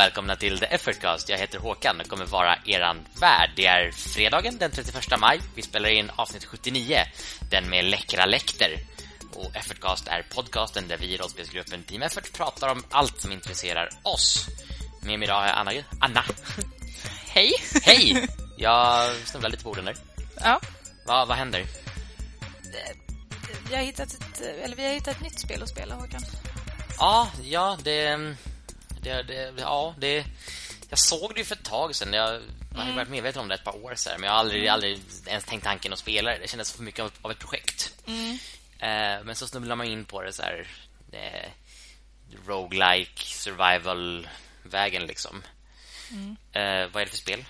Välkomna till The Effortcast. Jag heter Håkan och kommer vara eran värd. Det är fredagen den 31 maj. Vi spelar in avsnitt 79, den med läckra läkter. Och Effortcast är podcasten där vi i rollspelsgruppen Team Effort pratar om allt som intresserar oss. Med mig idag har jag Anna. Anna. Hej. Hej. Jag snubblar lite på orden där. Ja. Va, vad händer? Vi har hittat ett, eller vi har hittat ett nytt spel att spela, Håkan. Ja, ja, det, det, det ja, det jag såg det ju för ett tag sedan. Jag har mm. varit medveten om det ett par år sedan, men jag har aldrig, mm. aldrig ens tänkt tanken att spela det. Det kändes för mycket av, ett projekt. Mm. Eh, men så snubblar man in på det så här eh, roguelike survival vägen liksom. Mm. Eh, vad är det för spel?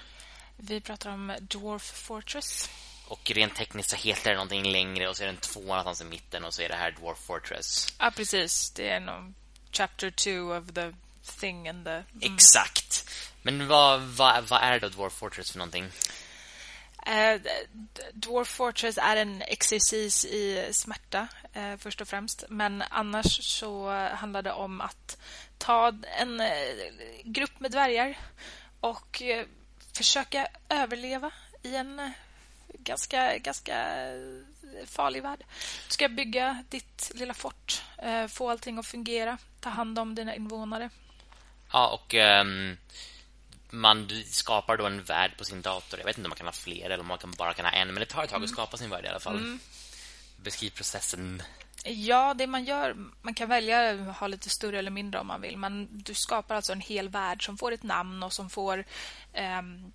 Vi pratar om Dwarf Fortress. Och rent tekniskt så heter det någonting längre och så är det en två någonstans i mitten och så är det här Dwarf Fortress. Ja, precis. Det är nog chapter 2 of the thing and the... Mm. Exakt. Men vad, vad, vad är då Dwarf Fortress för någonting? Uh, Dwarf Fortress är en exercis i smärta uh, först och främst. Men annars så handlar det om att ta en uh, grupp med dvärgar och försöka överleva i en ganska, ganska farlig värld. Du ska bygga ditt lilla fort, få allting att fungera, ta hand om dina invånare. Ja, och um, man skapar då en värld på sin dator. Jag vet inte om man kan ha fler eller om man kan bara kan ha en, men det tar ett tag att mm. skapa sin värld i alla fall. Mm. Beskriv processen. Ja, det man gör, man kan välja att ha lite större eller mindre om man vill, men du skapar alltså en hel värld som får ett namn och som får um,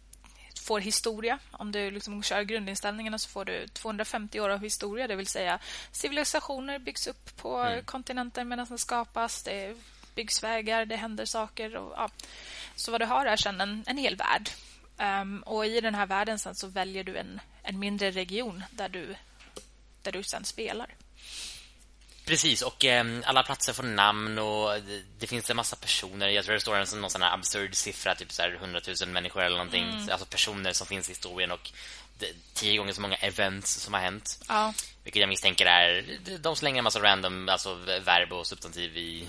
får historia. Om du liksom kör grundinställningarna så får du 250 år av historia. Det vill säga civilisationer byggs upp på mm. kontinenter medan de skapas. Det byggs vägar, det händer saker. Och, ja. Så vad du har är sen en, en hel värld. Um, och i den här världen sen så väljer du en, en mindre region där du, där du sen spelar. Precis, och eh, alla platser får namn och det, det, finns en massa personer. Jag tror det står en någon sån här absurd siffra, typ så här 100 000 människor eller någonting. Mm. Alltså personer som finns i historien och tio gånger så många events som har hänt. Ja. Vilket jag misstänker är de slänger en massa random alltså verb och substantiv i,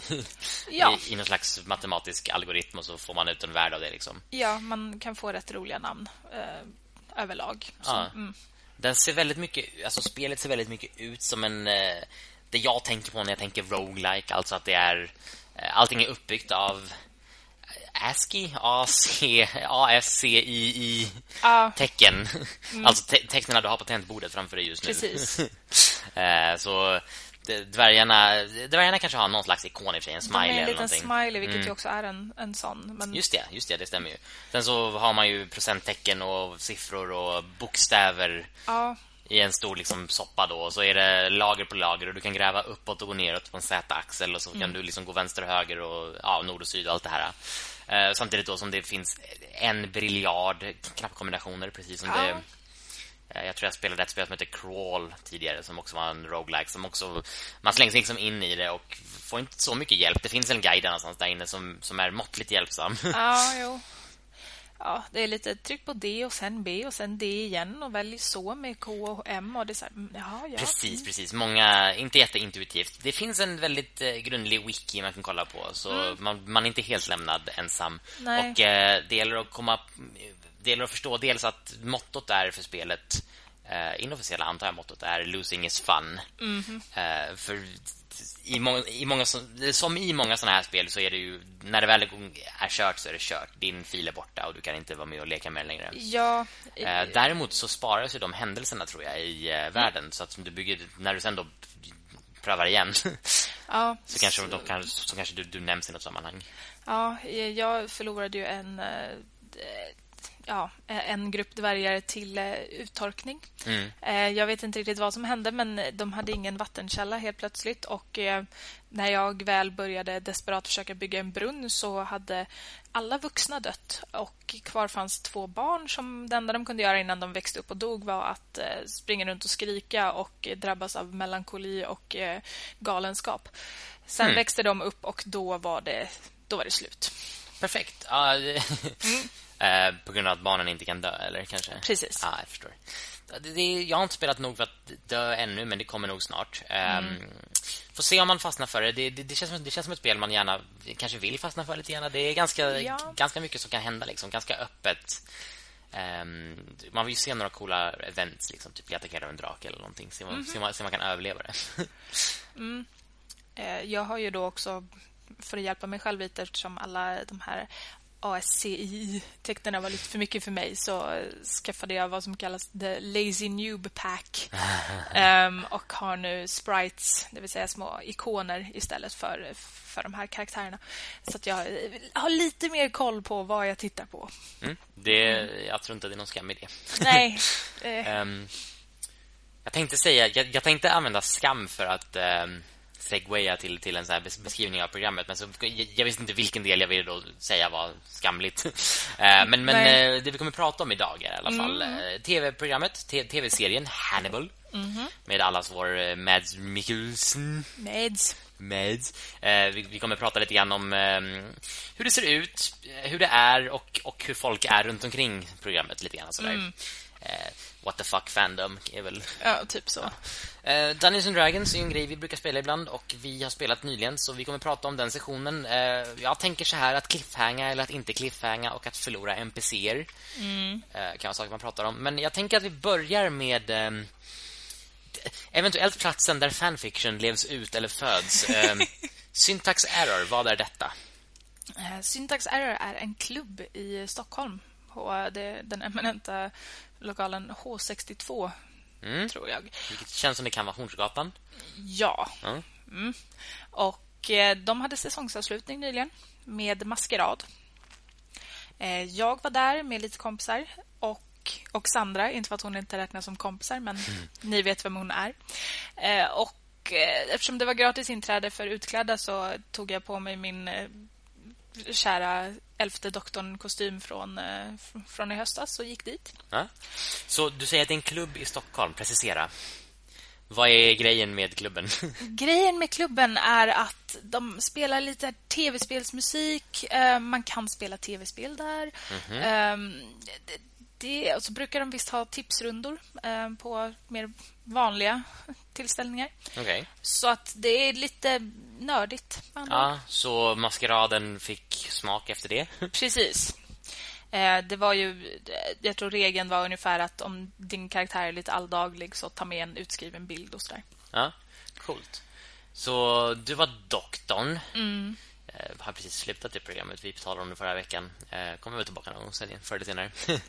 ja. i, i någon slags matematisk algoritm och så får man ut en värld av det liksom. Ja, man kan få rätt roliga namn eh, överlag. Så, ja. mm. Den ser väldigt mycket alltså spelet ser väldigt mycket ut som en eh, det jag tänker på när jag tänker roguelike, alltså att det är eh, allting är uppbyggt av ASCII, A-C, A-S-C-I-I ah. tecken. Mm. Alltså te tecknen du har på tangentbordet framför dig just nu. Precis. Eh, så dvärgarna, dvärgarna kanske har någon slags ikon i sig, en smiley eller någonting. en smiley, vilket mm. ju också är en, en sån. Men... Just det, just det, det stämmer ju. Sen så har man ju procenttecken och siffror och bokstäver. Ja i en stor liksom soppa då och så är det lager på lager och du kan gräva uppåt och gå neråt på en z-axel och så mm. kan du liksom gå vänster och höger och ja, nord och syd och allt det här. Eh, samtidigt då som det finns en briljard knappkombinationer precis som ja. det eh, jag tror jag spelade ett spel som heter Crawl tidigare som också var en roguelike som också man slängs liksom in i det och får inte så mycket hjälp. Det finns en guide någonstans där inne som som är måttligt hjälpsam. Ja, jo ja, det är lite tryck på D och sen B och sen D igen och välj så med K och M och det så här, mm, ja, ja. Precis, mm. precis. Många inte jätteintuitivt. Det finns en väldigt eh, grundlig wiki man kan kolla på så mm. man, man är inte helt lämnad ensam. Nej. Och eh, det gäller att komma det gäller att förstå dels att mottot är för spelet eh, inofficiella antar jag mottot är losing is fun. Mm -hmm. eh, för i många, i många som i många såna här spel så är det ju när det väl är kört så är det kört. Din fil är borta och du kan inte vara med och leka med längre. Ja. Eh, däremot så sparas ju de händelserna tror jag i eh, världen så att du bygger när du sen då prövar igen. Ja. så kanske så, så kanske du, du nämns i något sammanhang. Ja, jag förlorade ju en eh, ja, en grupp dvärgar till uh, uttorkning. Mm. Uh, jag vet inte riktigt vad som hände men de hade ingen vattenkälla helt plötsligt och uh, när jag väl började desperat försöka bygga en brunn så hade alla vuxna dött och kvar fanns två barn som det enda de kunde göra innan de växte upp och dog var att springa runt och skrika och drabbas av melankoli och galenskap. Sen mm. växte de upp och då var det då var det slut. Perfekt. mm. Eh, på grund av att barnen inte kan dö, eller kanske? Precis. Ja, jag förstår. Det, det, jag har inte spelat nog för att dö ännu, men det kommer nog snart. Um, får se om man fastnar för det. Det, det, det, känns, som, det känns som ett spel man gärna kanske vill fastna för lite grann. Det är ganska, Ja. ganska mycket som kan hända. Liksom. Ganska öppet. Ehm, man vill ju se några coola events, liksom, typ bli attackerad av en drake eller någonting. Se om Mhm. man, om man, se om man kan överleva det. Eh, Jag har ju då också, för att hjälpa mig själv lite eftersom alla de här ASCII-tecknen var lite för mycket för mig så eh, skaffade jag vad som kallas The Lazy Noob Pack. Ehm, och har nu sprites, det vill säga små ikoner istället för, för de här karaktärerna. Så att jag eh, har lite mer koll på vad jag tittar på. Mm. det jag tror inte det är någon skam i det. Nej. Ehm, jag tänkte säga, jag, jag tänkte använda skam för att um, segwaya till, till en så beskrivning av programmet men så, jag, jag visste inte vilken del jag ville då säga var skamligt. Eh, men men Nej. eh, det vi kommer prata om idag är i alla fall eh, tv-programmet, tv-serien Hannibal med allas vår Mads Mikkelsen. Mads. Eh, vi, vi kommer prata lite grann om eh, hur det ser ut, hur det är och, och hur folk är runt omkring programmet lite grann sådär. Eh, what the fuck fandom är väl Ja, typ så. Eh, Dungeons and Dragons är ju en grej vi brukar spela ibland och vi har spelat nyligen så vi kommer prata om den sessionen. Eh, jag tänker så här att cliffhanga eller att inte cliffhanga och att förlora NPCer eh, kan vara saker man pratar om. Men jag tänker att vi börjar med d- eventuellt platsen där fanfiction levs ut eller föds. Eh, Syntax Error, vad är detta? Eh, Syntax Error är en klubb i Stockholm på det, den eminenta lokalen H62, Mm. tror jag. Vilket känns som det kan vara Hornsgatan. Ja. Ja. Mm. Och eh, de hade säsongsavslutning nyligen med Maskerad. Eh, jag var där med lite kompisar och, och Sandra, inte för att hon inte räknas som kompisar, men ni vet vem hon är. Eh, och eftersom det var gratis inträde för utklädda så tog jag på mig min kära elfte doktorn-kostym från, eh, fr- från i höstas och gick dit. Ja. Så du säger att det är en klubb i Stockholm, precisera. Vad är grejen med klubben? Grejen med klubben är att de spelar lite tv-spelsmusik. Eh, man kan spela tv-spel där. Eh, det, det, och så brukar de visst ha tipsrundor eh, på mer vanliga tillställningar. Okej. Så att det är lite nördigt. Ja, så maskeraden fick smak efter det. Precis. Eh, det var ju, jag tror regeln var ungefär att om din karaktär är lite alldaglig så ta med en utskriven bild och sådär. Ja, coolt. Så du var doktorn. Eh, har precis slutat det programmet. Vi talade om det förra veckan. Eh, kommer väl tillbaka någon gång sen, förr eller senare.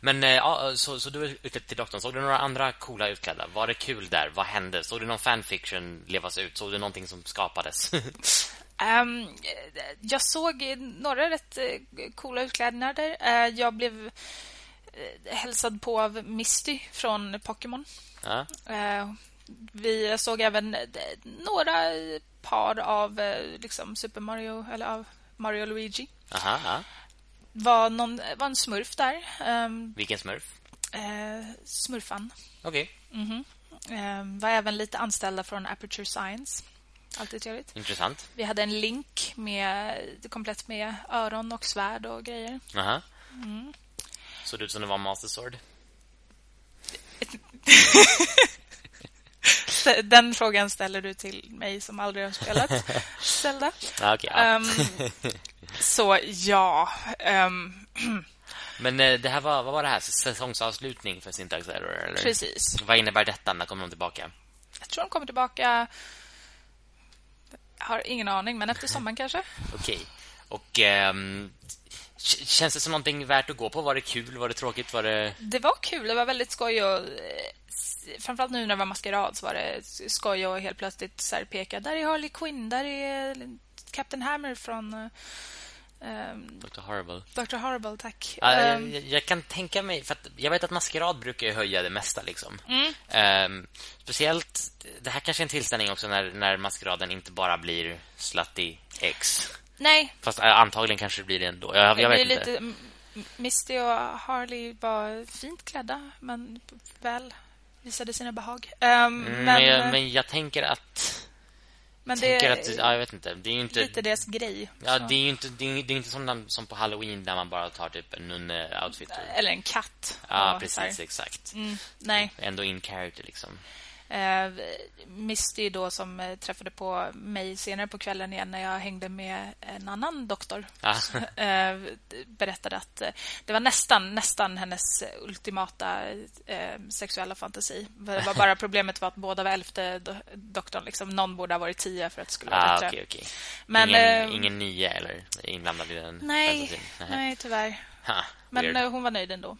Men eh, ja, så, så du är utklädd till doktorn. Såg du några andra coola utklädda? Var det kul där? Vad hände? Såg du någon fanfiction levas ut? Såg du någonting som skapades? Ehm, jag såg några rätt eh, coola utklädnader. Uh, jag blev eh, hälsad på av Misty från Pokémon. ja. Eh, vi såg även eh, några par av eh, liksom Super Mario eller av Mario och Luigi. Aha. Var, någon, var en smurf där. Um, Vilken smurf? smurfan. Okej, Ehm, var även lite anställda från Aperture Science. Alltid trevligt. intressant. Vi hade en link med komplett med öron och svärd och grejer. Aha. Såg det ut som det var Master Sword? Den frågan ställer du till mig som aldrig har spelat Zelda. Ja, okej, ja. Ehm, så ja. ehm, Men eh, det här var, vad var det här? Säsongsavslutning för Syntax Error? Eller? precis. Vad innebär detta? När kommer de tillbaka? Jag tror de kommer tillbaka... Jag har ingen aning, men efter sommaren kanske. Okej. Och ehm, k- känns det som någonting värt att gå på? Var det kul? Var det tråkigt? Var det... Det var kul, det var väldigt skoj och eh, framförallt nu när det var maskerad så var det skoj och helt plötsligt så här peka där är Harley Quinn, där är Captain Hammer från eh, ehm, Dr. Horrible? Dr. Horrible, tack. Ja, Ehm, jag, jag kan tänka mig, för jag vet att maskerad brukar ju höja det mesta liksom. Mm. Ehm, speciellt, det här kanske är en tillställning också när, när maskeraden inte bara blir slutty X. nej, Fast äh, antagligen kanske det blir det ändå. Jag, jag vet inte. lite... Misty och Harley var fint klädda, men väl visade sina behag. Ehm, Mm, men jag, eh, men jag tänker att... men det är att ja, jag vet inte. Det är inte... lite deras grej. Ja, så. det är inte, det är, det är inte som, som på Halloween där man bara tar typ en nunne-outfit. Eller en katt. Ja, precis, exakt. Mm, nej. Ändå in character liksom. Eh, Misty då som eh, träffade på mig senare på kvällen igen när jag hängde med en annan doktor Ah. eh, berättade att eh, det var nästan, nästan hennes ultimata eh, sexuella fantasi. Det var bara problemet var att båda var elfte do doktorn. Liksom. Någon borde ha varit tio för att det skulle vara Ah, bättre. okej, okej. Men, ingen, eh, ingen nio eller inblandad i den Nej, fantasin? nej, tyvärr. Ha, Men weird. hon var nöjd ändå.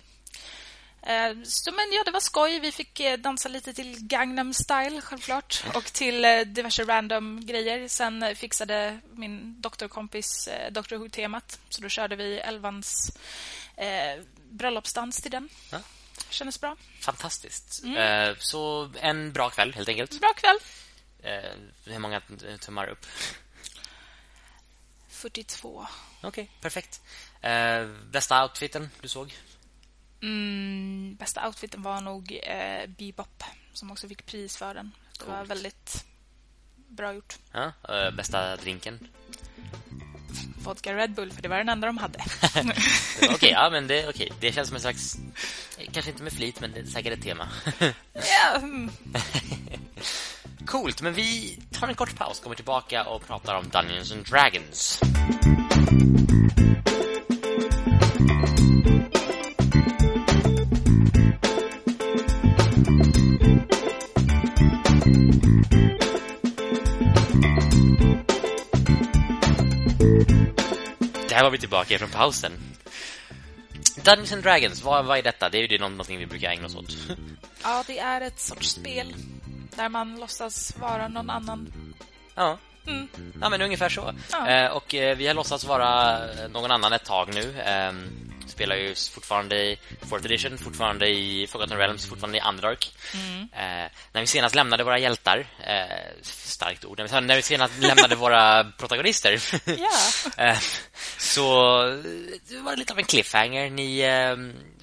Eh, Så, men ja, det var skoj. Vi fick eh, dansa lite till Gangnam style, självklart. Och till eh, diverse random grejer. Sen fixade min doktorkompis Dr. Who-temat. Så då körde vi Elvans eh, bröllopsdans till den. Ja. Kändes bra. Fantastiskt. Mm. Så en bra kväll, helt enkelt. Bra kväll. Hur många tummar upp? 42. Okej, perfekt. Eh, bästa outfiten du såg? Mm, bästa outfiten var nog eh, Bebop, som också fick pris för den. Det var Coolt. väldigt bra gjort. Ja, eh, bästa drinken? Vodka Red Bull, för det var den enda de hade. Okej, ja, men det, okej. det känns som en slags... Kanske inte med flit, men det är säkert ett tema. ja, mm. Coolt, men vi tar en kort paus, kommer tillbaka och pratar om Dungeons and Dragons. Var vi tillbaka från pausen. Dungeons and Dragons, vad, vad är detta? Det är ju det någonting vi brukar ägna oss åt. ja, det är ett sorts spel där man låtsas vara någon annan. Ja. Mm. Ja, men ungefär så. Ja. Eh, och eh, vi har låtsats vara någon annan ett tag nu. Eh, spelar ju fortfarande i 4th edition, fortfarande i Forgotten Realms, fortfarande i Underdark. Eh, när vi senast lämnade våra hjältar, eh, starkt ord, när vi, senast lämnade våra protagonister eh, så det var det lite av en cliffhanger. Ni eh,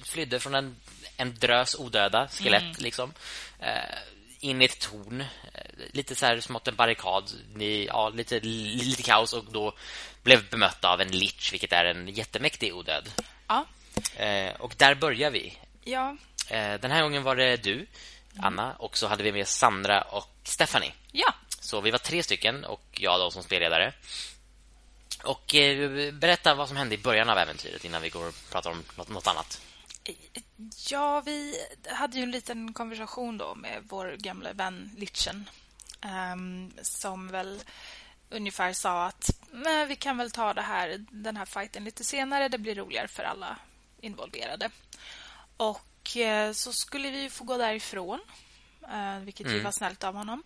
flydde från en, en drös odöda skelett liksom. Eh, in i ett torn. Eh, Lite så här smått en barrikad. Ni, ja, lite, lite kaos och då blev bemötta av en lich, vilket är en jättemäktig odöd. Ja. Eh, och där börjar vi. Ja. Eh, den här gången var det du, Anna, och så hade vi med Sandra och Stephanie. Ja. Så vi var tre stycken och jag då som spelledare. Och eh, berätta vad som hände i början av äventyret innan vi går och pratar om något, något annat. Ja, vi hade ju en liten konversation då med vår gamla vän Litchen. ehm, som väl ungefär sa att "Nej, vi kan väl ta det här, den här fighten lite senare. Det blir roligare för alla involverade. Och eh, så skulle vi få gå därifrån, eh, vilket ju var snällt av honom.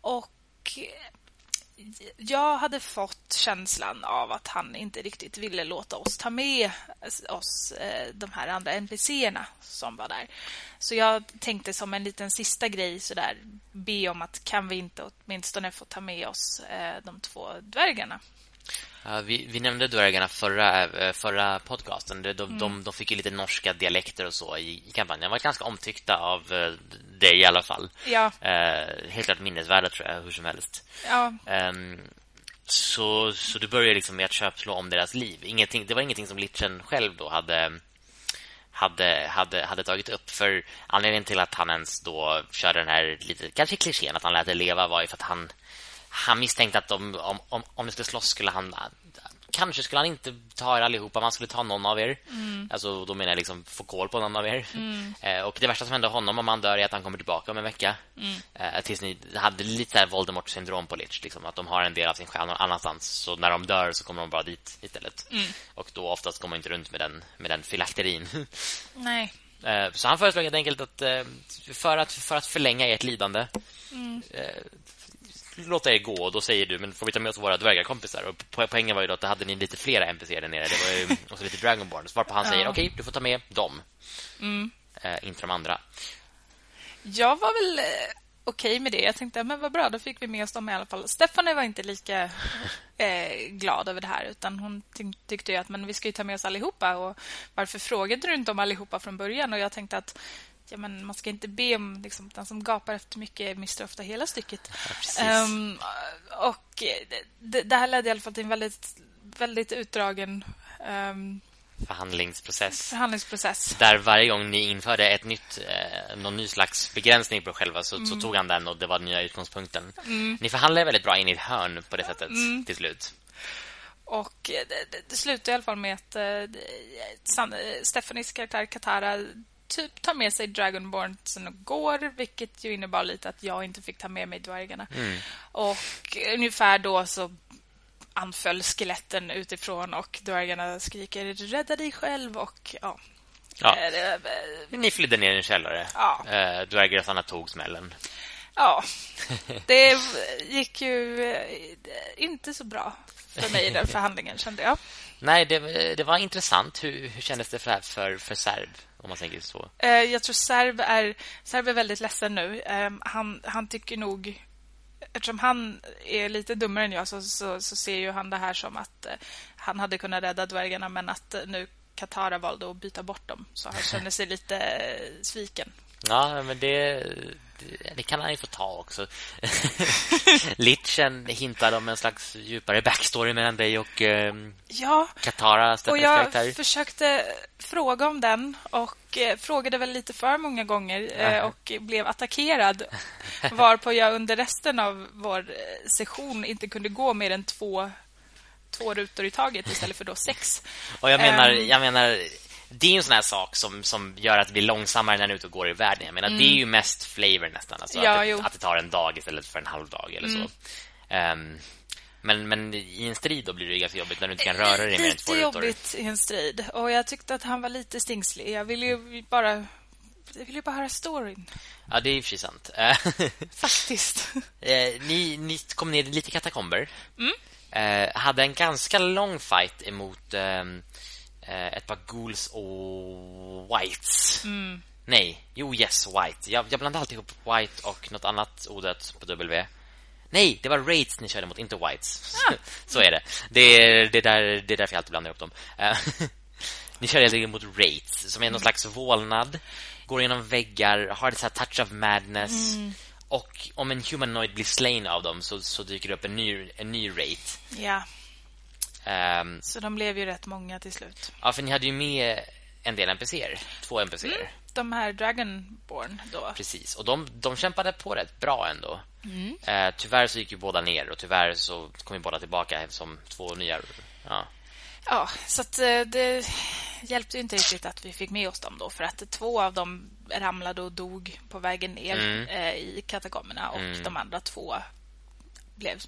Och eh, jag hade fått känslan av att han inte riktigt ville låta oss ta med oss de här andra NPCerna som var där. Så jag tänkte som en liten sista grej så där be om att kan vi inte åtminstone få ta med oss de två dvärgarna. Ja, vi, vi nämnde dvärgarna förra, eh, förra podcasten. De, de, de, de fick ju lite norska dialekter och så i, i kampanjen. De var ganska omtyckta av eh, dig i alla fall. Ja, Eh, helt klart minnesvärda tror jag, hur som helst. ja, Ehm, så, så du började liksom med att köpslå om deras liv. Ingenting, det var ingenting som Litchen själv då hade, hade, hade, hade tagit upp. För anledningen till att han ens då körde den här lite, kanske klichén att han lät det leva var ju för att han, han misstänkte att om, om, om, om det skulle slåss skulle han Kanske skulle han inte ta er allihopa, man skulle ta någon av er. Alltså, då menar jag liksom få koll på någon av er. Eh, och det värsta som händer honom om han dör är att han kommer tillbaka om en vecka. Eh, tills ni hade lite Voldemort-syndrom på Lich. Liksom, att de har en del av sin själ någon annanstans. Så när de dör så kommer de bara dit istället. Och då oftast går man inte runt med den, med den filakterin. nej. Eh, Så han föreslog helt enkelt att eh, för att, för att förlänga ert lidande eh, låta er gå. Och då säger du, men får vi ta med oss våra dvärgarkompisar? Och po- poängen var ju då att då hade ni lite flera NPCer där nere. Det var ju också lite Dragonborns. Varpå han säger, Ja. okej, du får ta med dem. Eh, inte de andra. Jag var väl eh, okej med det. Jag tänkte, men vad bra, då fick vi med oss dem i alla fall. Stefanie var inte lika eh, glad över det här, utan hon ty- tyckte att men vi ska ju ta med oss allihopa. Och varför frågade du inte om allihopa från början? Och jag tänkte att ja, men man ska inte be om liksom, den som gapar efter mycket mister ofta hela stycket. precis. Ehm, och eh, det, det här ledde i alla fall till en väldigt, väldigt utdragen ehm, förhandlingsprocess. Förhandlingsprocess. Där varje gång ni införde ett nytt, eh, någon ny slags begränsning på själva så, mm. så, tog han den och det var den nya utgångspunkten. Mm. Ni förhandlade väldigt bra in i ett hörn på det sättet mm. till slut. Och eh, det, det, det slutar i alla fall med att eh, Stephanies karaktär Katara typ tar med sig Dragonborn och går vilket ju innebar lite att jag inte fick ta med mig dvärgarna. Mm. Och ungefär då så anföll skeletten utifrån och dvärgarna skriker rädda dig själv och ja. ja. Äh, Ni flydde ner i en källare. Ja. Äh, dvärgarna tog smällen. Ja, det gick ju inte så bra för mig i den förhandlingen kände jag. Nej, det, det var intressant. Hur, hur kändes det för, för, för Serb? Om man tänker så. Jag tror Serb är, Serb är väldigt ledsen nu. Han, han tycker nog eftersom han är lite dummare än jag så, så, så, ser ju han det här som att eh, han hade kunnat rädda dvärgarna men att eh, nu Katara valde att byta bort dem. Så han känner sig lite eh, sviken. Ja, men det, det, kan han ju få ta också. Litchen hintade om en slags djupare backstory mellan dig och eh, ja, Katara. Och jag karaktär. försökte fråga om den och eh, frågade väl lite för många gånger eh, och blev attackerad. Varpå jag under resten av vår eh, session inte kunde gå mer än två två rutor i taget istället för då sex. Och jag menar, um, jag menar det är en sån här sak som, som gör att det blir långsammare när du ute och går i världen. Jag menar, mm. det är ju mest flavor nästan. Alltså ja, att, det, att, det, tar en dag istället för en halv dag eller mm. så. Um, men, men i en strid då blir det ganska jobbigt när du inte kan röra dig mer än två. Lite jobbigt i en strid. Och jag tyckte att han var lite stingslig. Jag ville ju bara... Jag ville bara höra storyn. Ja, det är ju för sant. Faktiskt. Eh, ni, ni kom ner lite katakomber. Mm. Eh, hade en ganska lång fight emot... Eh, ett par ghouls och whites. Mm. Nej, jo yes, white. Jag, jag blandar alltid ihop white och något annat odött på W. Nej, det var raids ni körde mot, inte whites. Ah. Så är det. Det är, det, är där, det är därför jag alltid blandar ihop dem. Eh, ni körde helt mot raids, som är någon slags vålnad. Går genom väggar, har ett så touch of madness. Mm. Och om en humanoid blir slain av dem så, så dyker det upp en ny, en ny rate. Ja. Um, så de blev ju rätt många till slut. Ja, för ni hade ju med en del NPCer. Två NPCer. Mm, de här Dragonborn då. Precis. Och de, de kämpade på rätt bra ändå. Mm. Uh, tyvärr så gick ju båda ner och tyvärr så kom ju båda tillbaka som två nya. Ja. Ja, så att, eh, det hjälpte ju inte riktigt att vi fick med oss dem då för att två av dem ramlade och dog på vägen ner mm. eh, i katakomberna och mm. de andra två blev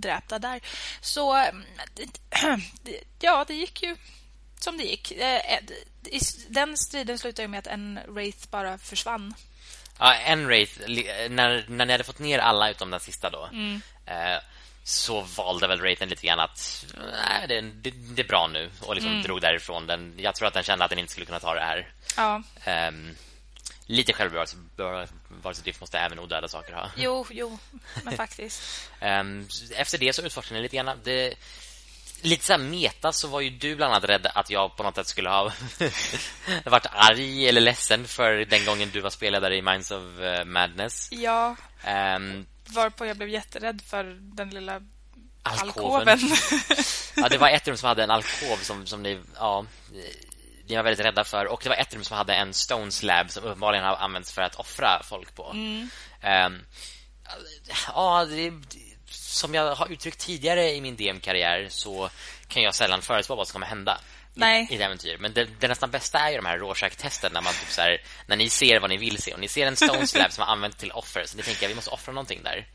dräpta där. Så ja, det gick ju som det gick. Eh, den striden slutade med att en Wraith bara försvann. Ja, en Wraith, när, när ni hade fått ner alla utom den sista då, mm. eh, så valde väl Wraithen lite grann att nej, det, det, det, är bra nu och liksom mm. drog därifrån. Den, jag tror att den kände att den inte skulle kunna ta det här. Ja. Um, lite självbevarelsedrift måste även odöda saker ha. Jo, jo, men faktiskt. um, efter det så utforskade ni lite grann. Det, lite så meta så var ju du bland annat rädd att jag på något sätt skulle ha varit arg eller ledsen för den gången du var spelledare i Minds of uh, Madness. Ja. Um, Varpå jag blev jätterädd för den lilla alkoven. alkoven. ja, det var ett rum som hade en alkov som, som ni... Ja, vi var väldigt rädda för. Och det var ett rum som hade en stone slab som uppenbarligen har använts för att offra folk på. Mm. Um, ja, det, som jag har uttryckt tidigare i min DM-karriär så kan jag sällan förutspå vad som kommer hända. Nej. i, ett äventyr. Men det, det nästan bästa är ju de här Rorschach-testen när man typ så här, när ni ser vad ni vill se och ni ser en Stone Slab som har använts till offer så ni tänker vi måste offra någonting där.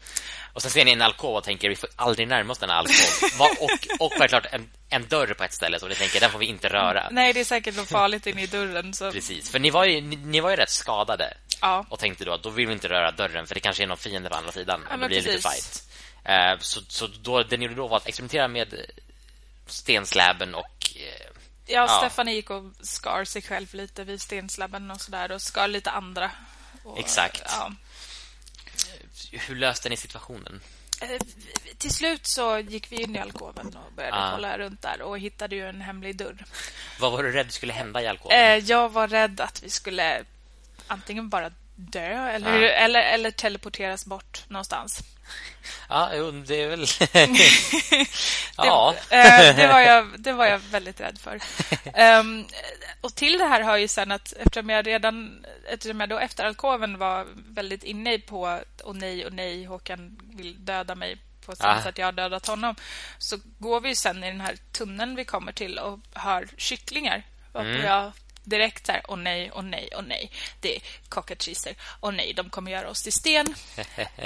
Och sen ser ni en alkov och tänker vi får aldrig närma oss den här alkov. och och självklart en, en dörr på ett ställe så ni tänker den får vi inte röra. Nej, det är säkert något farligt inne i dörren så. Precis. För ni var ju ni, ni var ju rätt skadade. Ja. Och tänkte då att då vill vi inte röra dörren för det kanske är någon fiende på andra sidan ja, det blir precis. lite fight. Uh, så så då det ni gjorde då var att experimentera med stensläben och uh, Ja. Stefan gick och skar sig själv lite vid stenslabben och sådär och skar lite andra. Och, Exakt. Ja. Hur löste ni situationen? Eh, till slut så gick vi in i alkoven och började ah. kolla runt där och hittade ju en hemlig dörr. Vad var du rädd skulle hända i alkoven? Eh, jag var rädd att vi skulle antingen bara dö eller, ah. eller, eller teleporteras bort någonstans. Ja, det är väl... ja. Det, eh, det, var jag, det var jag väldigt rädd för. um, och till det här har ju sen att eftersom jag redan eftersom jag då efter alkoven var väldigt inne på och nej och nej, Håkan vill döda mig på samma ah. sätt jag har dödat honom. Så går vi sen i den här tunneln vi kommer till och hör kycklingar. Mm. jag direkt så här, åh nej, åh nej, åh nej. Det är cockatricer. Åh nej, de kommer göra oss till sten.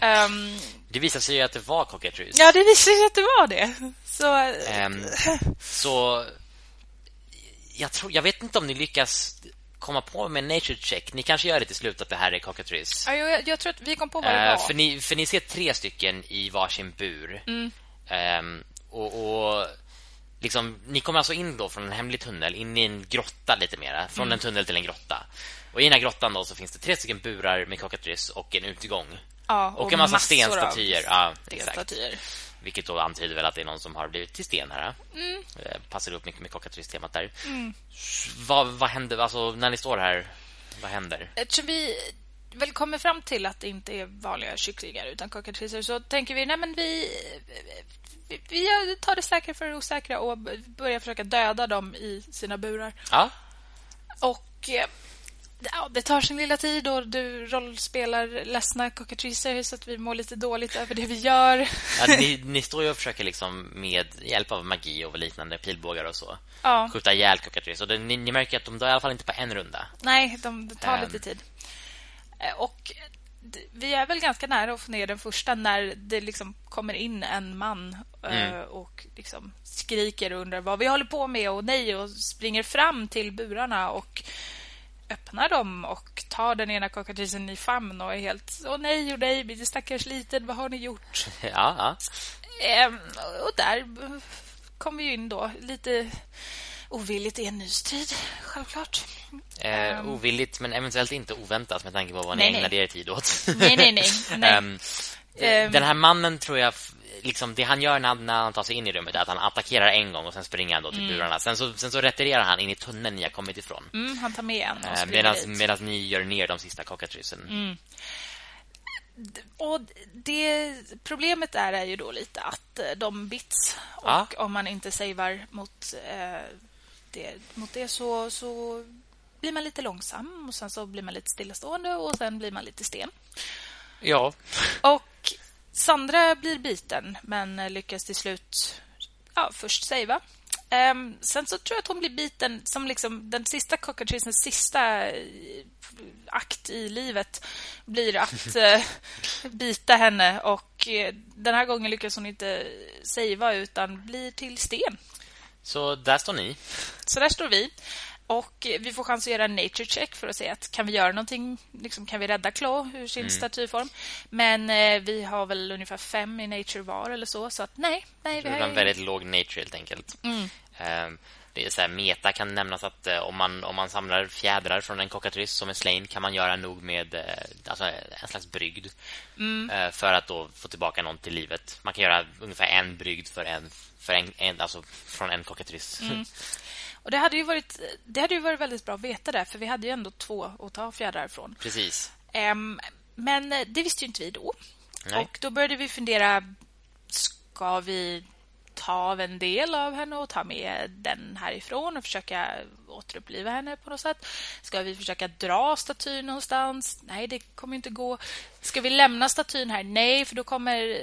um, det visade sig ju att det var cockatrice. Ja, det visade sig att det var det. Så... Um, så jag, tror, jag vet inte om ni lyckas komma på med nature check. Ni kanske gör det till slut att det här är cockatrice. Ja, jag, jag tror att vi kom på vad det uh, var. För ni, för ni ser tre stycken i varsin bur. Mm. Um, och, och liksom, ni kommer alltså in då från en hemlig tunnel in i en grotta lite mera. Från mm. en tunnel till en grotta. Och i den här grottan då så finns det tre stycken burar med cockatrice och en utgång. Ja, och, och en massa stenstatyer. Ja, exakt. Vilket då antyder väl att det är någon som har blivit till sten här. Mm. Eh, passar upp mycket med cockatrice-temat där. Mm. Vad, vad händer? Alltså, när ni står här, vad händer? Eftersom vi väl kommer fram till att det inte är vanliga kycklingar utan cockatricer så tänker vi, nej men vi, vi tar det säkra för det osäkra och börjar försöka döda dem i sina burar. Ja. Och eh, ja, det tar sin lilla tid och du rollspelar ledsna cockatricer så att vi mår lite dåligt över det vi gör. Ja, ni, ni står ju och försöker liksom med hjälp av magi och liknande pilbågar och så ja. skjuta ihjäl cockatricer. Och det, ni, ni, märker att de dör i alla fall inte på en runda. Nej, de, det tar um. lite tid. Eh, och vi är väl ganska nära att få ner den första när det liksom kommer in en man eh, mm. och liksom skriker och undrar vad vi håller på med och nej och springer fram till burarna och öppnar dem och tar den ena kockatrisen i famn och är helt åh nej och nej, min stackars liten, vad har ni gjort? Ja. Ehm, och där kom vi in då lite ovilligt i en ny strid, självklart. Eh, um, ovilligt, men eventuellt inte oväntat med tanke på vad nej, ni ägnade er tid åt. nej, nej, nej. nej. um, den här mannen tror jag liksom, det han gör när, när han tar sig in i rummet är att han attackerar en gång och sen springer han då till mm. burarna. Sen så, sen så retirerar han in i tunneln ni har kommit ifrån. Mm, han tar med en och eh, Medan ni gör ner de sista cockatrissen. Mm. Och det problemet är, är ju då lite att eh, de bits och ja. om man inte savar mot eh, det, mot det så, så blir man lite långsam och sen så blir man lite stillastående och sen blir man lite sten. Ja. Och Sandra blir biten men lyckas till slut ja, först savea. Um, sen så tror jag att hon blir biten som liksom den sista cockatrisens sista eh, akt i livet blir att uh, bita henne och uh, den här gången lyckas hon inte savea utan blir till sten. Så där står ni. Så där står vi. Och vi får chans att göra en nature check för att se att kan vi göra någonting, liksom, kan vi rädda Claw ur sin mm. statyform. Men eh, vi har väl ungefär fem i nature var eller så, så att nej. nej vi har en väldigt låg nature helt enkelt. Mm. Um, så här, meta kan nämnas att eh, om, man, om man samlar fjädrar från en kockatryss som är slain kan man göra nog med eh, alltså, en slags brygd mm. eh, för att då få tillbaka någon till livet. Man kan göra ungefär en brygd för en, för en, en alltså från en kockatryss. Mm. Och det hade ju varit det hade ju varit väldigt bra att veta det för vi hade ju ändå två att ta fjädrar ifrån. Precis. Um, men det visste ju inte vi då. Nej. Och då började vi fundera ska vi ta av en del av henne och ta med den härifrån och försöka återuppliva henne på något sätt? Ska vi försöka dra statyn någonstans? Nej, det kommer inte gå. Ska vi lämna statyn här? Nej, för då kommer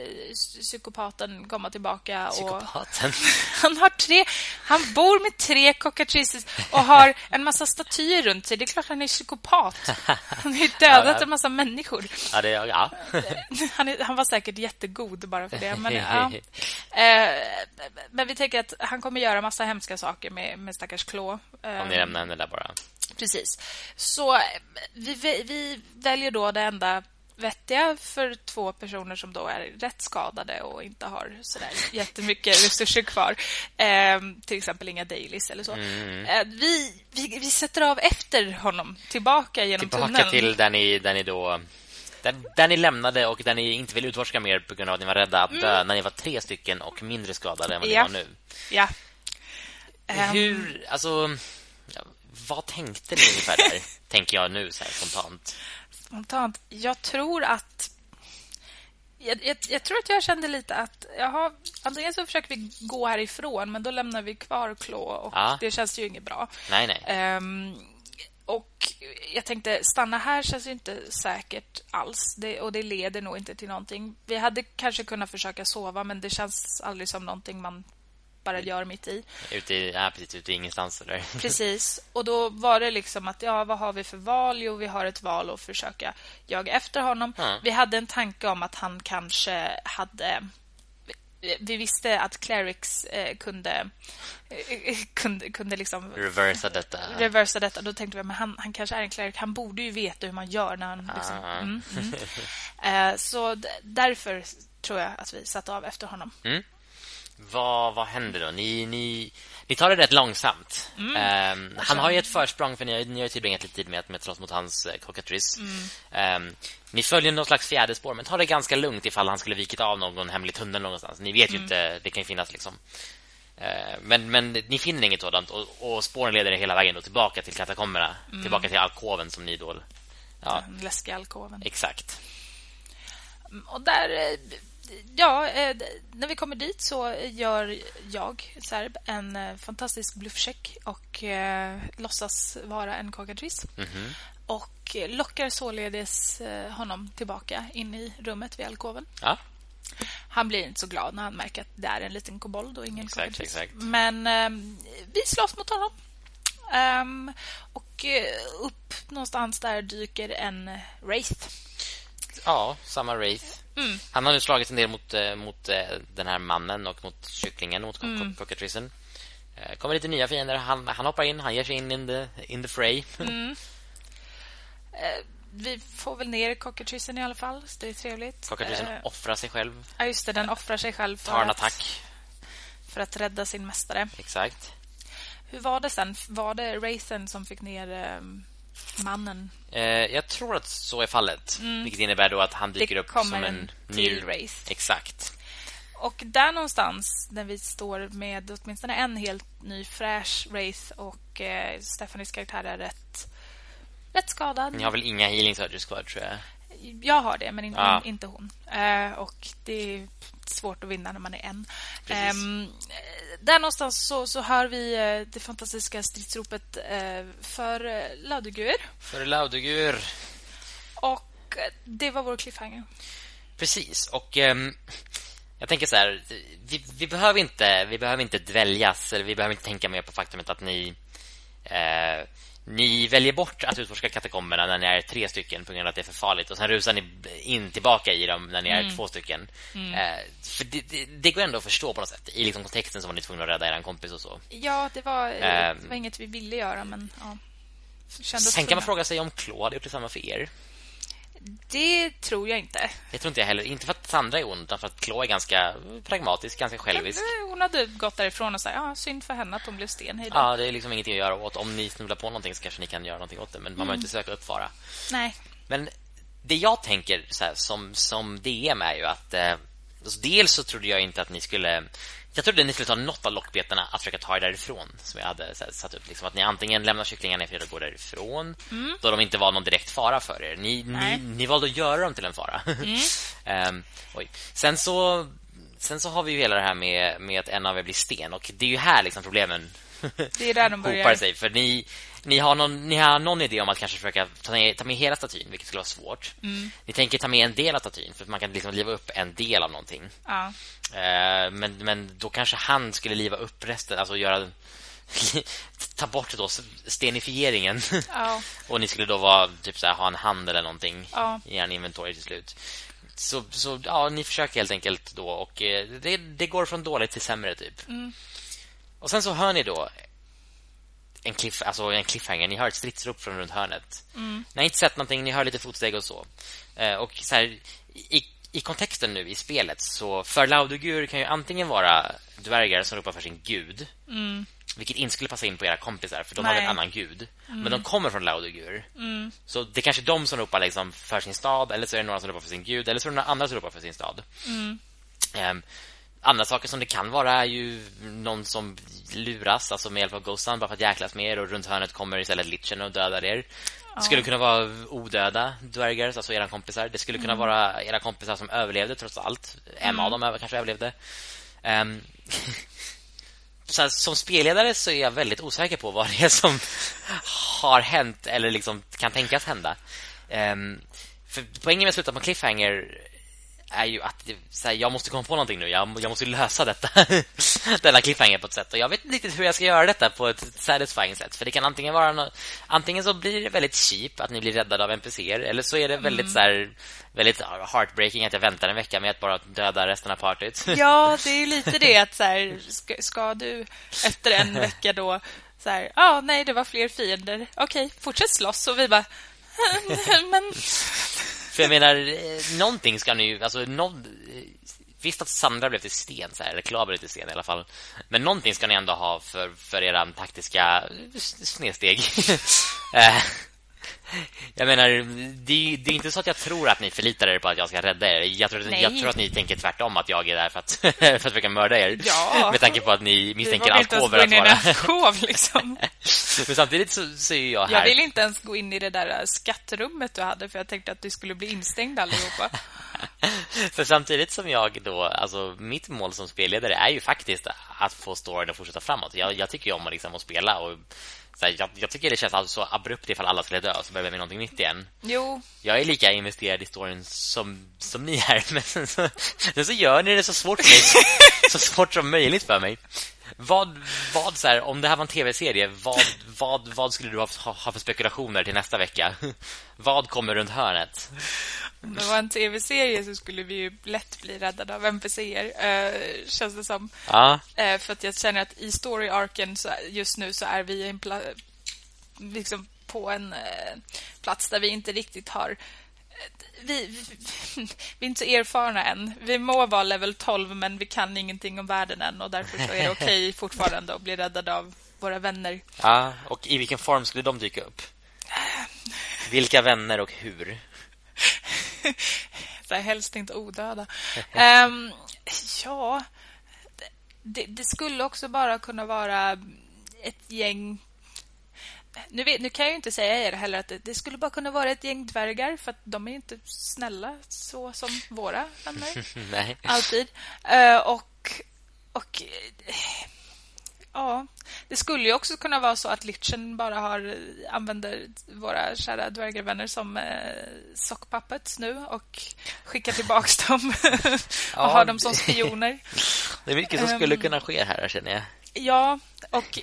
psykopaten komma tillbaka. Psykopaten? Och han, har tre, han bor med tre cockatrices och har en massa statyer runt sig. Det är klart han är psykopat. Han har dödat ja, ja. en massa människor. Ja, det, ja. Han, är, han var säkert jättegod bara för det. Men, ja. Eh, men vi tänker att han kommer göra massa hemska saker med, med stackars Klå. Om ni lämnar henne där bara. Precis. Så vi, vi väljer då det enda vettiga för två personer som då är rätt skadade och inte har så där jättemycket resurser kvar. Eh, till exempel inga dailies eller så. Mm. Eh, vi, vi, vi sätter av efter honom tillbaka genom tillbaka tunneln. Tillbaka till där ni, där ni då... Där, där, ni lämnade och där ni inte vill utforska mer på grund av att ni var rädda att dö mm. när ni var tre stycken och mindre skadade än vad ja. ni var nu. Ja. Hur, alltså... Vad tänkte ni ungefär där? tänker jag nu så här spontant. Spontant. Jag tror att jag, jag, jag, tror att jag kände lite att jaha, antingen så försöker vi gå härifrån men då lämnar vi kvar Klå och ja. det känns ju inget bra. Nej, nej. Um, och jag tänkte, stanna här känns ju inte säkert alls. Det, och det leder nog inte till någonting. Vi hade kanske kunnat försöka sova, men det känns aldrig som någonting man bara gör mitt i. Ute i, ja, precis, ute i ingenstans. Eller? Precis. Och då var det liksom att, ja, vad har vi för val? Jo, vi har ett val att försöka jaga efter honom. Mm. Vi hade en tanke om att han kanske hade vi visste att clerics eh, kunde, eh, kunde kunde liksom reversa detta. Reversa detta. Då tänkte vi men han, han kanske är en cleric. Han borde ju veta hur man gör när han liksom, ah. mm, mm. eh, så därför tror jag att vi satte av efter honom. Mm. Vad, vad händer då? Ni, ni, ni tar det rätt långsamt. Mm. Um, han har ju ett försprång för ni har, ni har tillbringat lite tid med att, med att slåss mot hans cockatrice. Mm. Um, ni följer någon slags fjärde spår men tar det ganska lugnt ifall han skulle vikit av någon hemlig tunnel någonstans. Ni vet ju mm. inte, det kan finnas liksom. Uh, men, men ni finner inget sådant och, och spåren leder hela vägen då tillbaka till katakomberna. Mm. Tillbaka till alkoven som ni då... Ja, Den läskiga alkoven. Exakt. Mm, och där eh, ja, eh, när vi kommer dit så gör jag, Serb, en eh, fantastisk bluffcheck och eh, låtsas vara en cockatrice. Mm -hmm. Och lockar således eh, honom tillbaka in i rummet vid alkoven. Ja. Han blir inte så glad när han märker att det är en liten kobold och ingen exakt, exakt. Men eh, vi slåss mot honom. Um, och upp någonstans där dyker en Wraith. Ja, samma Wraith. Mm. Han har nu slagit en del mot, eh, mot eh, den här mannen och mot kycklingen, mot mm. cockatricen. Eh, kommer lite nya fiender. Han, han hoppar in, han ger sig in in the, in the fray. Mm. vi får väl ner cockatricen i alla fall. Så det är trevligt. Cockatricen uh, offrar sig själv. Ja, just det. Den offrar sig själv för Tar en attack. Att, för att rädda sin mästare. Exakt. Hur var det sen? Var det Raythen som fick ner... Um, mannen. Eh, jag tror att så är fallet. Mm. Vilket innebär då att han dyker upp som en, en ny race. Exakt. Och där någonstans när vi står med åtminstone en helt ny fräsch race och eh, Stephanies karaktär är rätt, rätt skadad. Ni har väl inga healing surgeries kvar tror jag? Jag har det, men inte, ja. inte hon. Eh, och det är svårt att vinna när man är en. Um, där någonstans så, så hör vi uh, det fantastiska stridsropet uh, för uh, Laudegur. För Laudegur. Och det var vår cliffhanger. Precis. Och um, jag tänker så här, vi, vi, behöver inte vi behöver inte dväljas eller vi behöver inte tänka mer på faktumet att ni ni väljer bort att utforska katakomberna när ni är tre stycken på grund av att det är för farligt och sen rusar ni in tillbaka i dem när ni är mm. två stycken. Mm. Eh, för det, det, det, går ändå att förstå på något sätt. I liksom kontexten så var ni tvungna att rädda er kompis och så. Ja, det var, eh, det var inget vi ville göra, men ja. Sen kan man fråga sig om Claude hade gjort detsamma för er. Det tror jag inte. Det tror inte jag heller. Inte för att Sandra är ond, utan för att Chloe är ganska pragmatisk, ganska självisk. Hon hade gått därifrån och sagt, ja, synd för henne att hon blev sten. Ja, det är liksom ingenting att göra åt. Om ni snubblar på någonting så kanske ni kan göra någonting åt det. Men man mm. behöver inte söka upp fara. Nej. Men det jag tänker så här, som, som DM är ju att... Eh, alltså dels så trodde jag inte att ni skulle jag trodde ni skulle ta något av lockbetarna att försöka ta er därifrån som jag hade här, satt upp liksom att ni antingen lämnar kycklingarna i fred och går därifrån mm. då de inte var någon direkt fara för er. Ni, ni, ni valde att göra dem till en fara. Mm. um. Sen så sen så har vi ju hela det här med med att en av er blir sten och det är ju här liksom problemen det är där de börjar. sig för ni ni har någon ni har någon idé om att kanske försöka ta med, ta med hela statyn vilket skulle vara svårt. Mm. Ni tänker ta med en del av statyn för att man kan liksom liva upp en del av någonting. Ja. Uh, men men då kanske han skulle liva upp resten alltså göra ta bort då stenifieringen. Ja. och ni skulle då vara typ så här, ha en hand eller någonting ja. i en inventory till slut. Så, så ja, ni försöker helt enkelt då och eh, det, det går från dåligt till sämre typ. Mm. Och sen så hör ni då en, cliff, alltså en cliffhanger. Ni hör ett stridsrop från runt hörnet. Mm. Ni har inte sett någonting, ni hör lite fotsteg och så. Eh, och så här, i, i kontexten nu i spelet så för Laudugur kan ju antingen vara dvärgar som ropar för sin gud. Mm. Vilket inte skulle passa in på era kompisar för de Nej. har en annan gud. Mm. Men de kommer från Laudugur. Mm. Så det är kanske de som ropar liksom för sin stad eller så är det några som ropar för sin gud eller så är det några andra som ropar för sin stad. Um, andra saker som det kan vara är ju någon som luras alltså med hjälp av Ghostan bara för att jäklas med er och runt hörnet kommer istället Lichen och dödar er. Det skulle kunna vara odöda dvärgar, alltså era kompisar. Det skulle kunna mm. vara era kompisar som överlevde trots allt. En mm. av dem kanske överlevde. Um, så här, som spelledare så är jag väldigt osäker på vad det är som har hänt eller liksom kan tänkas hända. Um, för poängen med att sluta på cliffhanger är ju att här, jag måste komma på någonting nu. Jag, jag måste lösa detta. Denna cliffhanger på ett sätt. Och jag vet inte riktigt hur jag ska göra detta på ett satisfying sätt. För det kan antingen vara no antingen så blir det väldigt cheap att ni blir räddade av NPCer eller så är det väldigt mm. så här, väldigt heartbreaking att jag väntar en vecka med att bara döda resten av partyt. Ja, det är lite det att så här, ska, ska, du efter en vecka då så här, ja, ah, nej, det var fler fiender. Okej, okay, fortsätt slåss och vi bara men för jag menar, eh, någonting ska ni ju... Alltså, någon, visst att Sandra blev till sten, så här, eller Klar blev till sten i alla fall. Men någonting ska ni ändå ha för, för era taktiska snedsteg. Eh, Jag menar, det, det, är inte så att jag tror att ni förlitar er på att jag ska rädda er. Jag tror, jag tror att ni tänker tvärtom att jag är där för att, för att försöka mörda er. Ja. Med tanke på att ni misstänker alkover att vara... Alkov, liksom. Men samtidigt så, så är jag här. Jag vill inte ens gå in i det där skattrummet du hade för jag tänkte att du skulle bli instängd allihopa. för samtidigt som jag då, alltså mitt mål som spelledare är ju faktiskt att få storyn att fortsätta framåt. Jag, jag tycker ju om att, liksom, att spela och här, jag, jag, tycker det känns alltså så abrupt ifall alla skulle dö så börjar vi någonting nytt igen. Jo. Jag är lika investerad i storyn som, som ni är. Men sen så, sen så gör ni det så svårt för mig. så svårt som möjligt för mig. Vad, vad så här, om det här var en tv-serie, vad, vad, vad skulle du ha, ha för spekulationer till nästa vecka? vad kommer runt hörnet? Om det var en tv-serie så skulle vi ju lätt bli räddade av NPCer, uh, känns det som. Ja. Uh, för att jag känner att i story-arken just nu så är vi en liksom på en uh, plats där vi inte riktigt har vi, vi, vi, är inte så erfarna än. Vi må vara level 12 men vi kan ingenting om världen än och därför så är det okej okay fortfarande att bli räddade av våra vänner. Ja, och i vilken form skulle de dyka upp? Vilka vänner och hur? så här, helst inte odöda. um, ja, det, det, skulle också bara kunna vara ett gäng nu, vet, nu kan jag ju inte säga er heller att det, det, skulle bara kunna vara ett gäng dvärgar för att de är inte snälla så som våra vänner. Alltid. Uh, och och ja, det skulle ju också kunna vara så att Lichen bara har använder våra kära dvärgvänner som eh, sockpuppets nu och skickar tillbaks dem och ja, har dem som spioner. Det är mycket som skulle um, kunna ske här, känner jag. Ja, och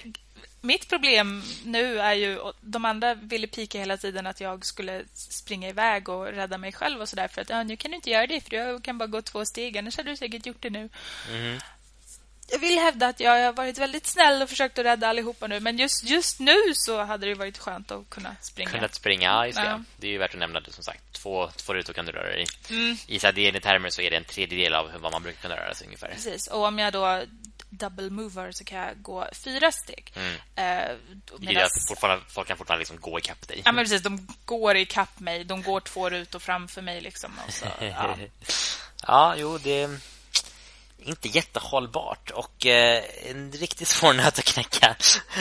mitt problem nu är ju... De andra ville pika hela tiden att jag skulle springa iväg och rädda mig själv och sådär. För att ja, nu kan du inte göra det, för du kan bara gå två steg. Annars hade du säkert gjort det nu. Mm. Jag vill hävda att jag har varit väldigt snäll och försökt att rädda allihopa nu. Men just, just nu så hade det varit skönt att kunna springa. Kunnat springa, just det. Ja. Det är ju värt att nämna det som sagt. Två, två rutor kan du röra dig i. Mm. I termer så är det en tredjedel av vad man brukar kunna röra sig ungefär. Precis, och om jag då double mover så kan jag gå fyra steg. Mm. Eh, medans... fortfarande, folk kan fortfarande liksom gå ikapp dig. Ja, men precis. De går ikapp mig. De går två rutor framför mig. Liksom, så, ja. ja, jo, det inte jättehållbart och eh, en riktigt svår nöt att knäcka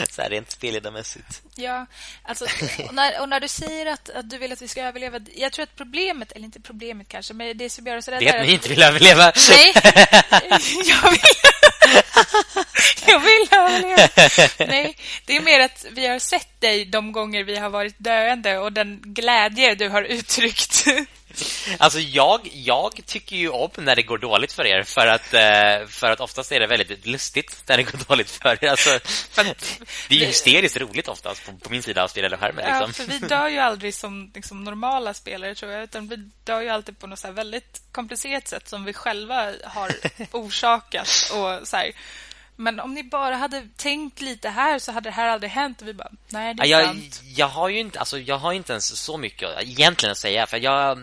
så här rent spelledarmässigt. Ja, alltså och när, och när du säger att, att du vill att vi ska överleva jag tror att problemet, eller inte problemet kanske men det som gör oss rädda Det är att ni inte vill överleva. Nej. jag vill Jag vill överleva. Nej, det är mer att vi har sett dig de gånger vi har varit döende och den glädje du har uttryckt. Alltså jag, jag tycker ju om när det går dåligt för er för att, eh, för att oftast är det väldigt lustigt när det går dåligt för er. Alltså, det är ju hysteriskt roligt oftast på, på min sida av spelskärmen. Liksom. Ja, för vi dör ju aldrig som liksom, normala spelare tror jag, utan vi dör ju alltid på något väldigt komplicerat sätt som vi själva har orsakat. Och så här, men om ni bara hade tänkt lite här så hade det här aldrig hänt. Och vi bara, nej, det är jag, sant. Jag har ju inte, alltså, jag har inte ens så mycket egentligen att säga. För jag,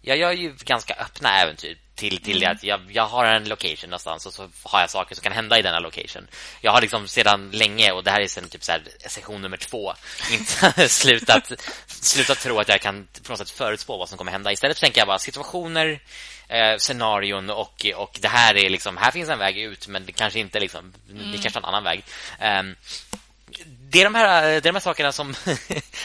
jag gör ju ganska öppna äventyr till, till mm. att jag, jag har en location någonstans och så har jag saker som kan hända i denna location. Jag har liksom sedan länge, och det här är sen typ så här, session nummer två, inte slutat, slutat tro att jag kan på något sätt förutspå vad som kommer hända. Istället tänker jag bara situationer, eh, scenarion och, och det här är liksom, här finns en väg ut men det kanske inte liksom, mm. det kanske är en annan väg. Um, det är de här, eh, det är de här sakerna som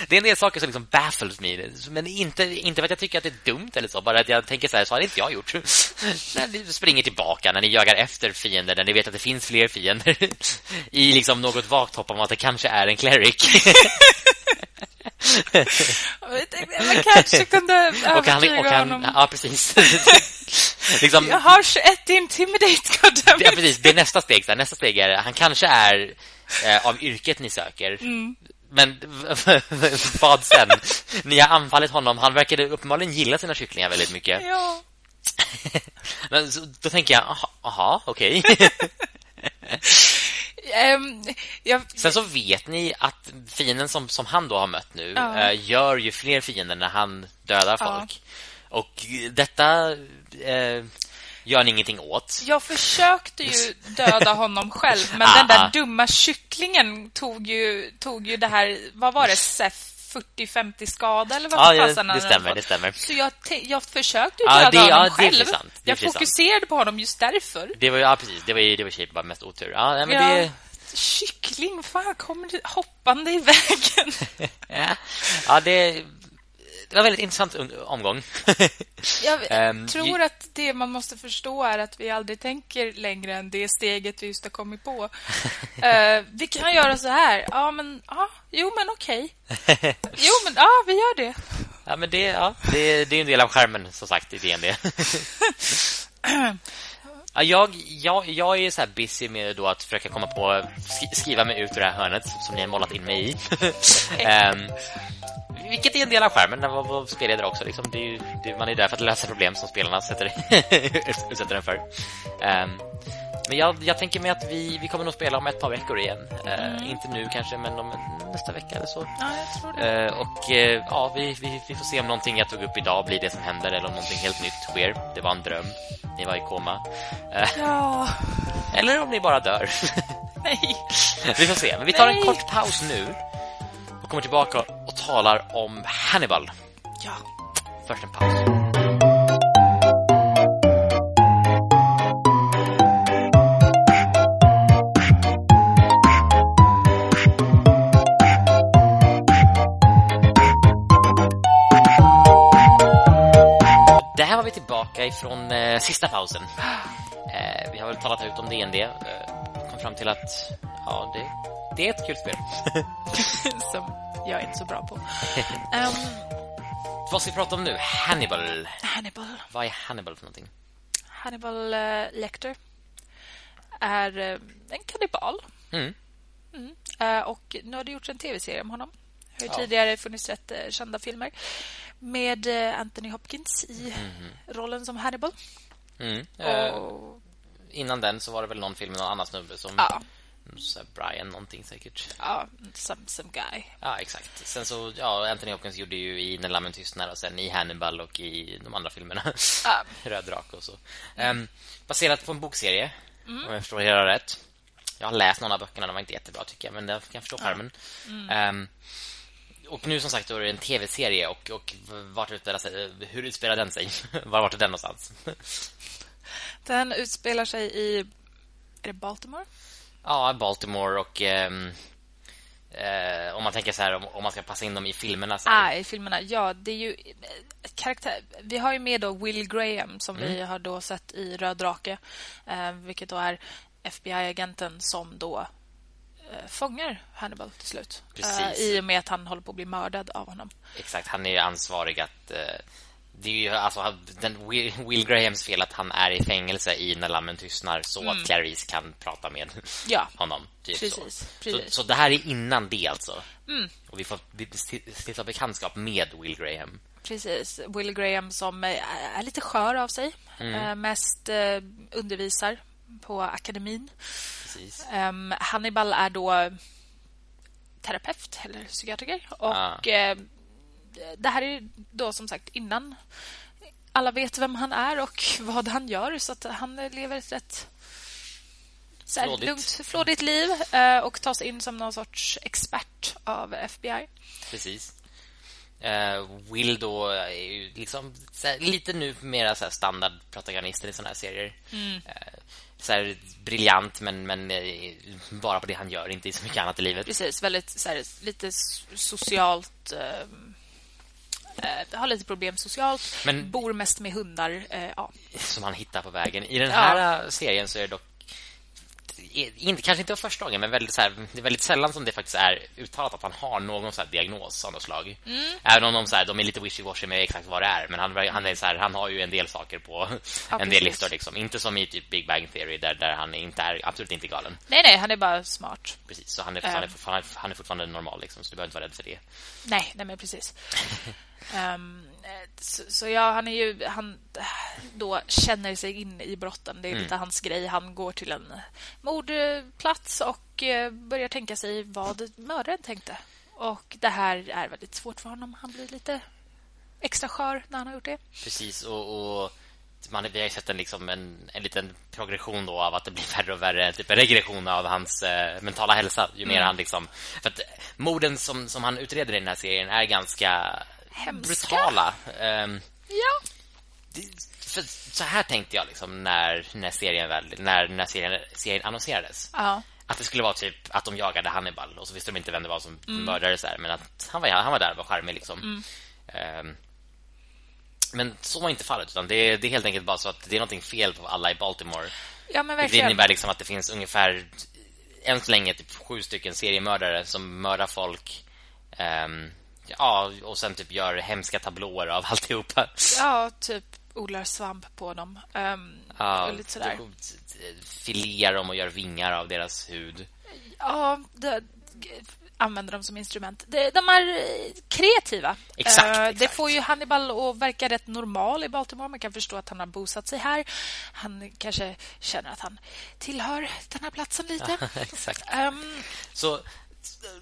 det är en del saker som liksom baffles me. Men inte, inte för att jag tycker att det är dumt eller så bara att jag tänker så här, så har inte jag gjort. När ni springer tillbaka, när ni jagar efter fiender när ni vet att det finns fler fiender i liksom något vagt hopp om att det kanske är en cleric man kanske kunde övertyga och han, och han, honom. Ja, precis. liksom, jag har 21 intimidate, goddammit. Ja, precis. Det är nästa steg. Så nästa steg är, han kanske är eh, av yrket ni söker. Mm. Men vad sen? Ni har anfallit honom. Han verkade uppenbarligen gilla sina kycklingar väldigt mycket. Ja. Men så, då tänker jag, aha, okej. Okay. Um, jag... Sen så vet ni att fienden som, som han då har mött nu ja. uh, gör ju fler fiender när han dödar folk. Ja. Och detta uh, gör ni ingenting åt. Jag försökte ju döda honom själv, men den där dumma kycklingen tog ju, tog ju det här, vad var det, 40-50 skada eller vad ja, det, det stämmer, det stämmer. Så jag, jag försökte ju döda ja, det, honom ja, själv. Sant, jag fokuserade sant. på honom just därför. Det var ja precis, det var ju det var bara mest otur. Ja, men ja. det kyckling, fan kommer du hoppande i vägen? ja, det det var en väldigt intressant omgång. Jag um, tror att det man måste förstå är att vi aldrig tänker längre än det steget vi just har kommit på. uh, vi kan göra så här. Ja, men ja, jo, men okej. Okay. Jo, men ja, vi gör det. Ja, men det, ja, det, det är en del av skärmen som sagt i DND. Ja, jag, jag, jag är så här busy med då att försöka komma på skriva mig ut ur det här hörnet som ni har målat in mig i. um, vilket är en del av skärmen när man spelar också. Liksom. Det är ju, det, man är där för att lösa problem som spelarna sätter, utsätter den för. Um, men jag, jag, tänker mig att vi, vi kommer nog spela om ett par veckor igen. Uh, inte nu kanske, men om nästa vecka eller så. Ja, jag tror det. Uh, och uh, ja, vi, vi, vi, får se om någonting jag tog upp idag blir det som händer eller om någonting helt nytt sker. Det var en dröm. Ni var i koma. ja. Eller om ni bara dör. Nej. vi får se. Men vi tar Nej. en kort paus nu och kommer tillbaka och talar om Hannibal. Ja. Först en paus. Vi tillbaka ifrån eh, sista pausen. Eh, vi har väl talat ut om DND. Eh, kom fram till att ja, det det är ett kul spel. Som jag är inte så bra på. um, Vad ska vi prata om nu? Hannibal. Hannibal. Vad är Hannibal för någonting? Hannibal uh, Lecter är uh, en kannibal. Mm. Mm. Uh, och nu har det gjorts en tv-serie om honom. Har ja. tidigare funnits rätt uh, kända filmer med Anthony Hopkins i mm. rollen som Hannibal. Mm. Och... Innan den så var det väl någon film med någon annan snubbe som ja. Brian någonting säkert. Ja, some, some guy. Ja, exakt. Sen så, ja, Anthony Hopkins gjorde ju i När lammen tystnar och sen i Hannibal och i de andra filmerna. Ja. Röd drake och så. Um, baserat på en bokserie, mm. om jag förstår hela rätt. Jag har läst några av böckerna, de var inte jättebra tycker jag, men jag kan förstå skärmen. Ja. Mm. Um, och nu som sagt då är det en tv-serie och, och vart utspelar sig, hur utspelar den sig? Var vart är den någonstans? den utspelar sig i är det Baltimore? Ja, Baltimore och um, uh, om man tänker så här om, om, man ska passa in dem i filmerna så Ah, i filmerna. Ja, det är ju eh, karaktär vi har ju med då Will Graham som mm. vi har då sett i Röd drake, uh, vilket då är FBI-agenten som då fångar Hannibal till slut. Precis. I och med att han håller på att bli mördad av honom. Exakt, han är ansvarig att det är ju alltså den Will, Grahams fel att han är i fängelse i När lammen tystnar så mm. att Clarice kan prata med ja. honom. Typ precis, så. precis. Så, så, det här är innan det alltså. Mm. Och vi får stifta bekantskap med Will Graham. Precis. Will Graham som är lite skör av sig. Mm. Mest undervisar på akademin. Precis. Um, Hannibal är då terapeut eller psykiatriker och ah. det här är då som sagt innan alla vet vem han är och vad han gör. Så att han lever ett rätt så här, Flådigt. lugnt, flådigt liv eh, och tas in som någon sorts expert av FBI. Precis. Eh, Will då är liksom lite nu mera så här standardprotagonister i såna här serier. Eh, så här, briljant, men, men eh, bara på det han gör, inte i så mycket annat i livet. Precis, väldigt så här, lite socialt... Eh, eh, har lite problem socialt, Men- bor mest med hundar. Eh, ja. Som han hittar på vägen. I den här eh, serien så är det dock inte, kanske inte första gången, men väldigt, så här, det är väldigt sällan som det faktiskt är uttalat att han har någon så diagnos av något slag. Även om de, så här, de är lite wishy-washy med exakt vad det är. Men han, han, är så här, han har ju en del saker på Ja, en del listor. Liksom. Inte som i typ Big Bang Theory, där, där han inte är absolut inte galen. Nej, nej, han är bara smart. Precis, så han är, han är, fortfarande, han är fortfarande normal, liksom, så du behöver inte vara rädd för det. Nej, nej men precis. Eh, så, så ja, han är ju... Han eh, då känner sig in i brotten. Det är lite hans grej. Han går till en mordplats och eh, börjar tänka sig vad mördaren tänkte. Och det här är väldigt svårt för honom. Han blir lite extra skör när han har gjort det. Precis, och, och man, vi har ju sett en, liksom en, en liten progression då av att det blir värre och värre, typ en regression av hans eh, mentala hälsa ju mer han liksom... För att morden som, som han utreder i den här serien är ganska Hemska. brutala. Ehm, Ja. det- för så här tänkte jag liksom när, när serien väl, när, när serien, serien annonserades. Ja. Att det skulle vara typ att de jagade Hannibal och så visste de inte vem det var som Mm. mördade så här, men att han var, han var där och var charmig liksom. Ehm, men så var inte fallet utan det är, det är helt enkelt bara så att det är någonting fel på alla i Baltimore. ja, men Det verkligen. innebär liksom att det finns ungefär än så länge typ sju stycken seriemördare som mördar folk. Ehm, ja, och sen typ gör hemska tablåer av alltihopa. Ja, typ odlar svamp på dem. Um, Ja, och lite sådär. Filear dem och gör vingar av deras hud. Ja, det, använder dem som instrument. De, de är eh, kreativa. Exakt, Eh, Det exakt. får ju Hannibal att verka rätt normal i Baltimore. Man kan förstå att han har bosatt sig här. Han kanske känner att han tillhör den här platsen lite. Exakt. Ehm, Så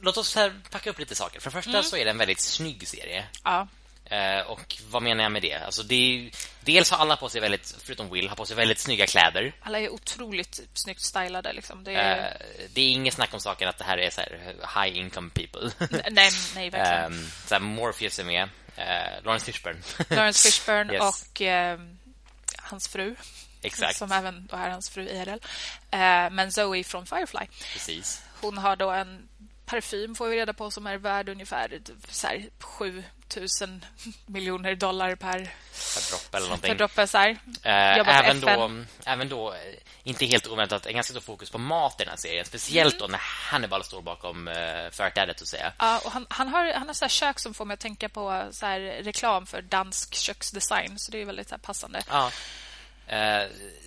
låt oss här packa upp lite saker. För det första så är det en väldigt snygg serie. ja, Eh, och vad menar jag med det? Alltså det är, dels har alla på sig väldigt, förutom Will, har på sig väldigt snygga kläder. alla är otroligt snyggt stylade. Liksom. Det är, Eh, det är inget snack om saken att det här är så här high income people. nej, nej, verkligen. um, så här Morpheus är med. Uh, Lawrence Fishburne. Lawrence Fishburne Yes. och ehm, hans fru. Exakt. Som även då är hans fru IRL. Eh, men Zoe från Firefly. Precis. Hon har då en parfym får vi reda på som är värd ungefär så här, 7 000 miljoner dollar per, Per droppe eller per någonting. droppe. Så här. Eh, även, då, även då, eh, inte helt oväntat, en ganska stor fokus på mat i den här serien. Speciellt Mm. då när Hannibal står bakom uh, Företrädet, att säga. Ja, och han, han har, han har så kök som får mig att tänka på så här, reklam för dansk köksdesign. Så det är väldigt så passande. Ja. Eh,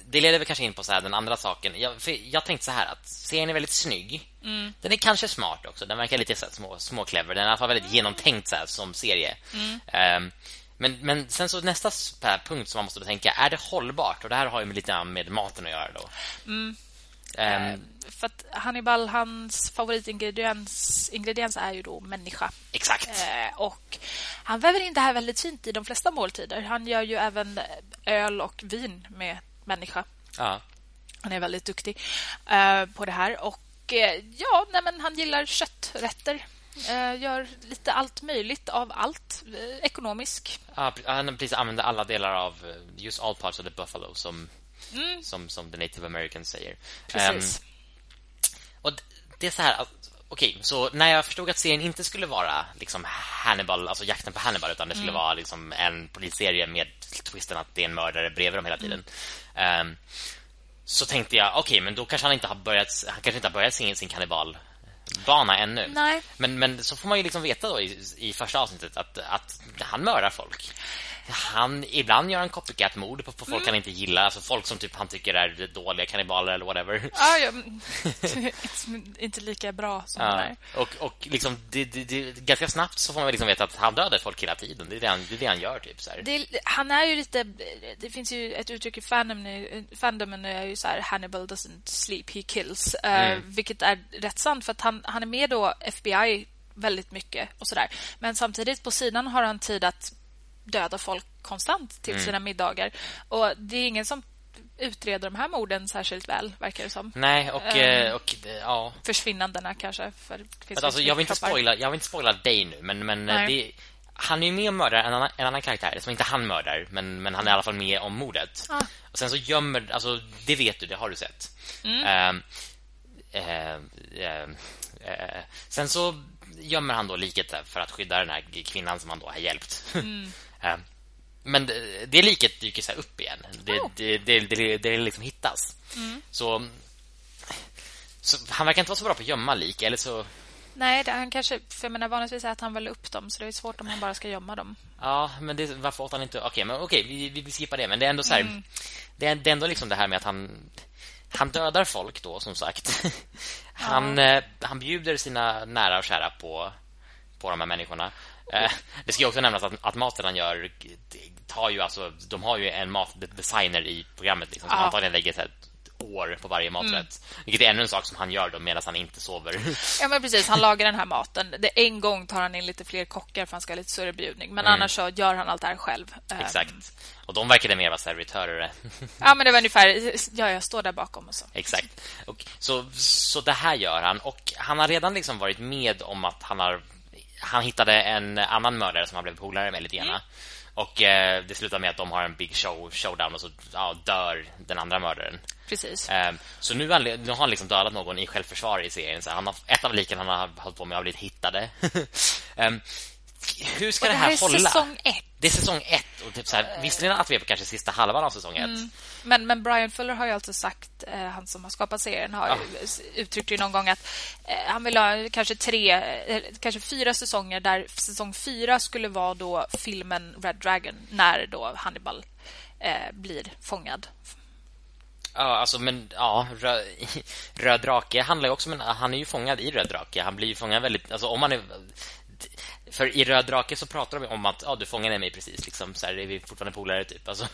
det leder väl kanske in på så här, den andra saken. Jag, jag tänkte så här att serien är väldigt snygg. Mm. Den är kanske smart också. Den verkar lite så här, små, små clever. Den är i alla fall väldigt genomtänkt så här, som serie. Mm. Eh, men, men sen så nästa punkt som man måste tänka, är det hållbart? Och det här har ju lite med maten att göra då. Mm. Ehm, För att Hannibal, hans favoritingrediens ingrediens är ju då människa. exakt. Eh, och han väver in det här väldigt fint i de flesta måltider. Han gör ju även öl och vin med människa. Ja. Han är väldigt duktig eh, på det här. Och ja, nej, men han gillar kötträtter. Gör lite allt möjligt av allt. Ekonomisk. Ja, han precis använder alla delar av just all parts of the buffalo som, som, som the native americans säger. Mm. Precis. Ehm, och det är så här... att- Okej, så när jag förstod att serien inte skulle vara liksom Hannibal, alltså jakten på Hannibal utan det skulle Mm. vara liksom en polisserie med twisten att det är en mördare bredvid dem hela tiden. Ehm, så tänkte jag, okej, men då kanske han inte har börjat han kanske inte har börjat sin, sin kannibalbana ännu. Nej. Men, men så får man ju liksom veta då i, i första avsnittet att, att han mördar folk. Han, ibland gör han copycat-mord på, på folk Mm. han inte gillar. Alltså folk som typ han tycker är dåliga kannibaler eller whatever. Ja, ja, inte lika bra som Ja, här. och, och liksom det, det, det, ganska snabbt så får man liksom veta att han dödar folk hela tiden. Det är det han, det är det han gör typ så han är ju lite... Det finns ju ett uttryck i fandomen, fandomen är ju så här Hannibal doesn't sleep, he kills. Eh, vilket är rätt sant för att han, han är med då FBI väldigt mycket och sådär. Men samtidigt på sidan har han tid att döda folk konstant till sina middagar. Och det är ingen som utreder de här morden särskilt väl, verkar det som. Nej, och, Ehm. eh, och eh, ja. Försvinnandena kanske. För finns Alltså, jag, vill inte kroppar. spoila, jag vill inte spoila dig nu, men, men eh, det, han är ju med och mördar en annan, en annan karaktär som inte han mördar, men, men han är i alla fall med om mordet. Ah. Och sen så gömmer, alltså det vet du, det har du sett. Mm. Ehm, eh, eh, sen så gömmer han då liket för att skydda den här kvinnan som han då har hjälpt. Mm. Ehm, men det, det liket dyker så upp igen. Det, Oh. det, det, det, det liksom hittas. Mm. Så, så han verkar inte vara så bra på att gömma lik, eller så Nej, det, han kanske... För jag menar, vanligtvis äter han väl upp dem, så det är svårt om han bara ska gömma dem. Ja, men det, varför åt han inte... Okej, men okej, vi, vi, vi skippar det. Men det är ändå så här... Det, är, det är ändå liksom det här med att han... Han dödar folk då, som sagt. Han, eh, han bjuder sina nära och kära på, på de här människorna. Eh, det ska också nämnas att, att maten han gör tar ju alltså... De har ju en matdesigner i programmet liksom, som Ja. antagligen lägger så här, ett år på varje maträtt. Vilket är ännu en sak som han gör då medan han inte sover. Ja, men precis. Han lagar den här maten. Det, en gång tar han in lite fler kockar för han ska ha lite större bjudning. Men annars så gör han allt det här själv. Ehm, Exakt. Och de verkade mer vara servitörer Ja, men det var ungefär... Ja, jag står där bakom och så. Exakt. Och så, så det här gör han. Och han har redan liksom varit med om att han har... Han hittade en annan mördare som han blev polare med lite grann. Och eh, det slutar med att de har en big show, showdown och så ja, dör den andra mördaren. Precis. Eh, så nu, nu har han liksom dödat någon i självförsvar i serien. Så han har, ett av liken han har hållit på med har blivit hittade. eh, hur ska Och det det här, här är hålla? säsong ett. Det är säsong ett. Och typ så här, visserligen att vi är på kanske sista halvan av säsong ett. Men, men Brian Fuller har ju alltså sagt, eh, han som har skapat serien, har s- uttryckt ju någon gång att eh, han vill ha kanske tre, eh, kanske fyra säsonger där säsong fyra skulle vara då filmen Red Dragon, när då Hannibal eh, blir fångad. Ja, alltså men ja, rö, Röd drake handlar ju också men han är ju fångad i Röd drake. Han blir ju fångad väldigt alltså om man är för i Röd drake så pratar de om att ja, du fångade mig precis liksom så här är vi fortfarande polare typ alltså.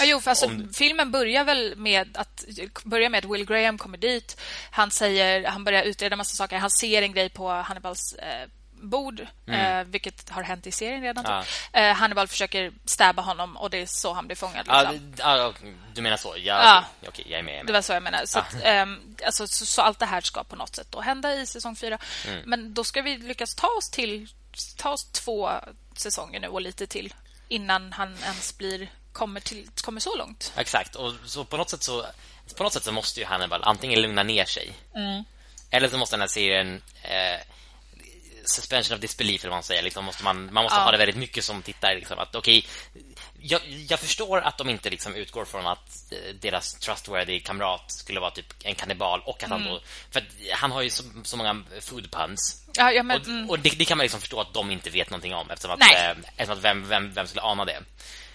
Ja, jo, för alltså, Om- filmen börjar väl med att börjar med att Will Graham kommer dit. Han säger, han börjar utreda massa saker. Han ser en grej på Hannibals eh, bord, eh, vilket har hänt i serien redan. Mm. Ja. Typ. Eh, Hannibal försöker stäba honom och det är så han blir fångad. ja, Liksom. ja, du menar så. Ja, Ja. okej, jag är med. Jag är Det var så jag menade. Så, att, ehm, alltså, så, så allt det här ska på något sätt då hända i säsong fyra. Mm. Men då ska vi lyckas ta oss till ta oss två säsonger nu och lite till innan han ens blir kommer, till, kommer så långt. Exakt. Och så på något sätt så på något sätt så måste ju Hannibal antingen lugna ner sig. Mm. Eller så måste den här serien eh, suspension of disbelief eller vad man säger liksom måste man man måste Ja. ha det väldigt mycket som tittare liksom att okej jag, jag förstår att de inte liksom utgår från att eh, deras trustworthy kamrat skulle vara typ en kannibal och att han Mm. då för han har ju så, så många food puns Ja, ja, men, och, mm. och det, det kan man liksom förstå att de inte vet någonting om eftersom att, eh, eftersom att vem, vem, vem skulle ana det.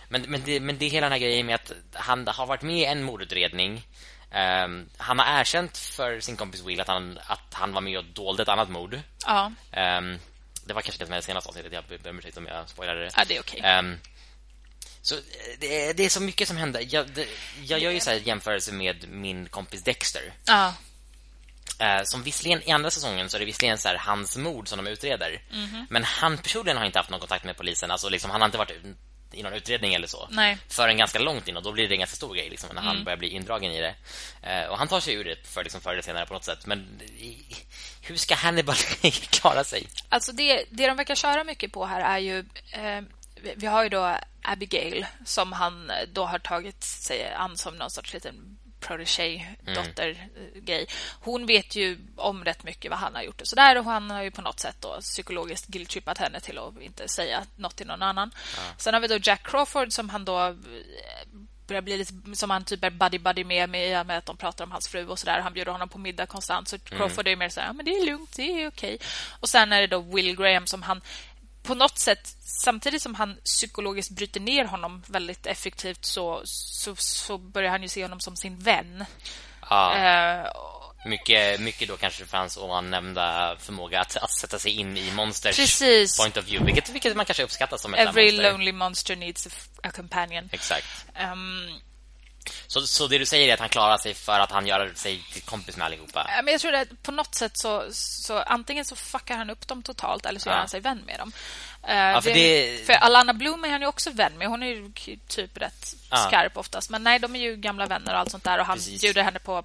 Men, men, det, men det är hela den här grejen med att han har varit med i en mordutredning. Ehm, han har erkänt för sin kompis Will att han, att han var med och dolde ett annat mord. Ja, Ehm, det var kanske det senaste avsnittet. Jag ber om ursäkt om jag spoilade det. ja, det är okej. Ehm, så eh, det är, det är så mycket som händer. Jag, det, jag gör ju så här jämförelse med min kompis Dexter. Ja, Eh, som visserligen i andra säsongen så är det visserligen så här hans mord som de utreder. Men han personligen har inte haft någon kontakt med polisen. Alltså liksom, han har inte varit i någon utredning eller så. Nej. Förrän ganska långt in och då blir det en ganska stor grej liksom, när han börjar bli indragen i det. Eh, och han tar sig ur det för, liksom, förr eller senare på något sätt. Men i, hur ska Hannibal klara sig? alltså det, det de verkar köra mycket på här är ju... Eh, vi- vi har ju då Abigail som han då har tagit sig an som någon sorts liten protégé, dotter-grej. Hon vet ju om rätt mycket vad han har gjort och sådär och han har ju på något sätt då psykologiskt guilt-trippat henne till att inte säga något till någon annan. Sen har vi då Jack Crawford som han då eh, börjar bli lite som han typ är buddy-buddy med, med, med att de pratar om hans fru och sådär. Han bjuder honom på middag konstant. Så Crawford är mer så här, ja, men det är lugnt, det är okej. Och sen är det då Will Graham som han på något sätt, samtidigt som han psykologiskt bryter ner honom väldigt effektivt så, så, så börjar han ju se honom som sin vän. Ja, Eh, mycket, mycket då kanske för hans ovan nämnda förmåga att, att sätta sig in i monsters Precis. point of view. Vilket, vilket man kanske uppskattar som ett Every monster. lonely monster needs a, a companion. Exakt. Ehm, Så, så det du säger är att han klarar sig för att han gör sig till kompis med allihopa? Men jag tror att på något sätt så, så antingen så fuckar han upp dem totalt eller så ja. gör han sig vän med dem. Ja, för, det, det... för Alana Bloom är han ju också vän med. Hon är ju typ rätt ja. skarp oftast. Men nej, de är ju gamla vänner och allt sånt där. Och han Precis. bjuder henne på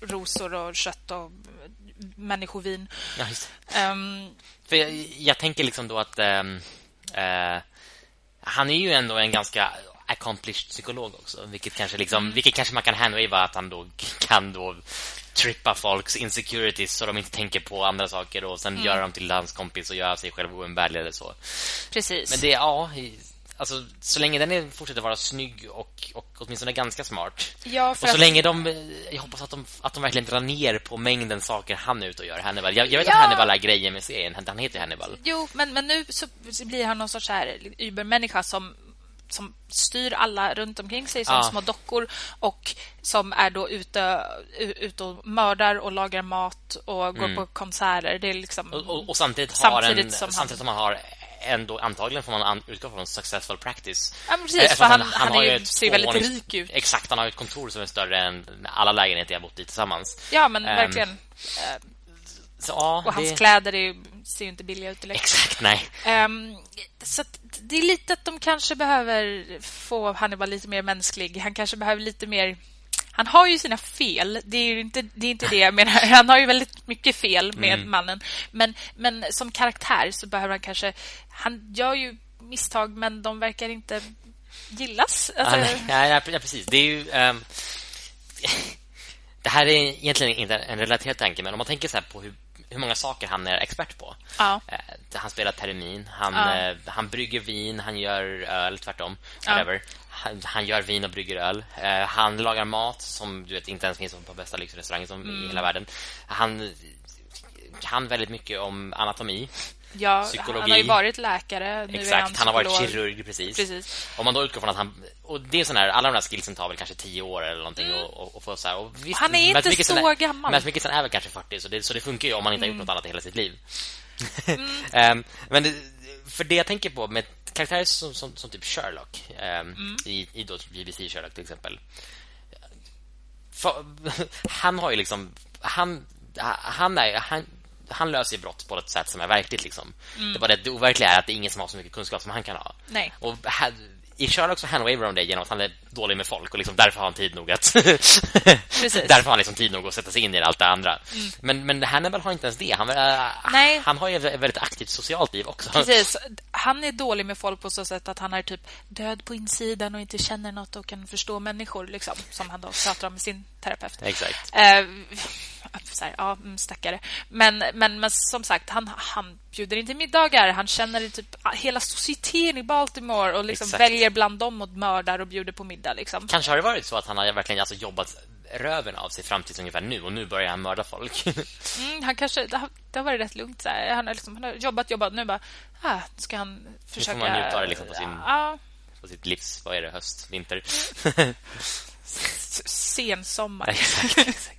rosor och kött och människovin. Ja, um, för jag, jag, tänker liksom då att um, uh, han är ju ändå en ganska accomplished psykolog också, vilket kanske liksom vilket kanske man kan handwava att han då kan då trippa folks insecurities så de inte tänker på andra saker och sen mm. göra dem till hans kompis och göra sig själv oumbärlig eller så. Precis. Men det ja, alltså så länge den är, fortsätter vara snygg och, och åtminstone ganska smart. Ja, och så att... länge de jag hoppas att de att de verkligen drar ner på mängden saker han är ute och gör Hannibal. Jag, jag vet ja. att Hannibal är grejen med serien. Han heter Hannibal. Jo, men men nu så blir han någon sorts här übermänniska som som styr alla runt omkring sig som ja. små dockor och som är då ute, ute och mördar och lagar mat och går mm. på konserter. Det är liksom och, och, och samtidigt, samtidigt, en, som, samtidigt som man har ändå antagligen får man utgå från successful practice. Ja, precis, eh, för han, han, han, han ju, ser väldigt rik ut. Exakt, han har ett kontor som är större än alla lägenheter jag bott i tillsammans. Ja, men um, verkligen. Så, ja, och hans det... kläder är, ser ju inte billiga ut direkt. Exakt, nej. Um, så det är lite att de kanske behöver få Hannibal lite mer mänsklig. Han kanske behöver lite mer... Han har ju sina fel. Det är inte det, är inte det jag menar. Han har ju väldigt mycket fel med mm. mannen. Men, men som karaktär så behöver han kanske... Han gör ju misstag, men de verkar inte gillas. Alltså... Ja, ja, ja, precis. Det är ju... Um... Det här är egentligen inte en relaterad tanke, men om man tänker så på hur hur många saker han är expert på. Ja. Eh, han spelar termin, han, ja. Eh, han brygger vin, han gör öl, tvärtom. Whatever. Ja. Han, han, gör vin och brygger öl. Eh, han lagar mat som du vet inte ens finns på bästa lyxrestauranger som mm. i hela världen. Han kan väldigt mycket om anatomi. Ja, psykologi. han har ju varit läkare. Nu Exakt, han, han, har varit kirurg precis. precis. Om man då utgår från att han och det är sån här alla de här skillsen tar väl kanske 10 år eller någonting mm. och, och, och få så här och visst, Han är inte så är, gammal. Men Mikkelsen är väl kanske 40 så det så det funkar ju om man inte mm. har gjort mm. något annat i hela sitt liv. Mm. um, men det, för det jag tänker på med karaktärer som, som, som typ Sherlock um, i, i då BBC Sherlock till exempel. För, han har ju liksom han han är han han löser brott på ett sätt som är verkligt liksom. Mm. Det bara det, det overkliga är att det är ingen som har så mycket kunskap som han kan ha. Nej. Och här, i Sherlock så handwaver de det genom att han är dålig med folk och liksom därför har han tid nog att därför har han liksom tid nog att sätta sig in i allt det andra. Mm. Men men Hannibal har inte ens det. Han äh, han har ju ett väldigt aktivt socialt liv också. Precis. Han är dålig med folk på så sätt att han är typ död på insidan och inte känner något och kan förstå människor liksom som han då pratar om med sin terapeut. Exakt. Uh, så här, ja, mm, stackare. Men, men, men som sagt, han, han bjuder inte middagar. Han känner typ hela societeten i Baltimore och liksom väljer bland dem och mördar och bjuder på middag. Liksom. Kanske har det varit så att han har verkligen alltså jobbat röven av sig fram till ungefär nu och nu börjar han mörda folk. mm, han kanske det har, det har varit rätt lugnt så Han har liksom han har jobbat jobbat nu bara ah, ska han försöka Nu får man njuta det liksom på sin ja. på sitt livs vad är det höst vinter. Sen sommar. exakt, exakt.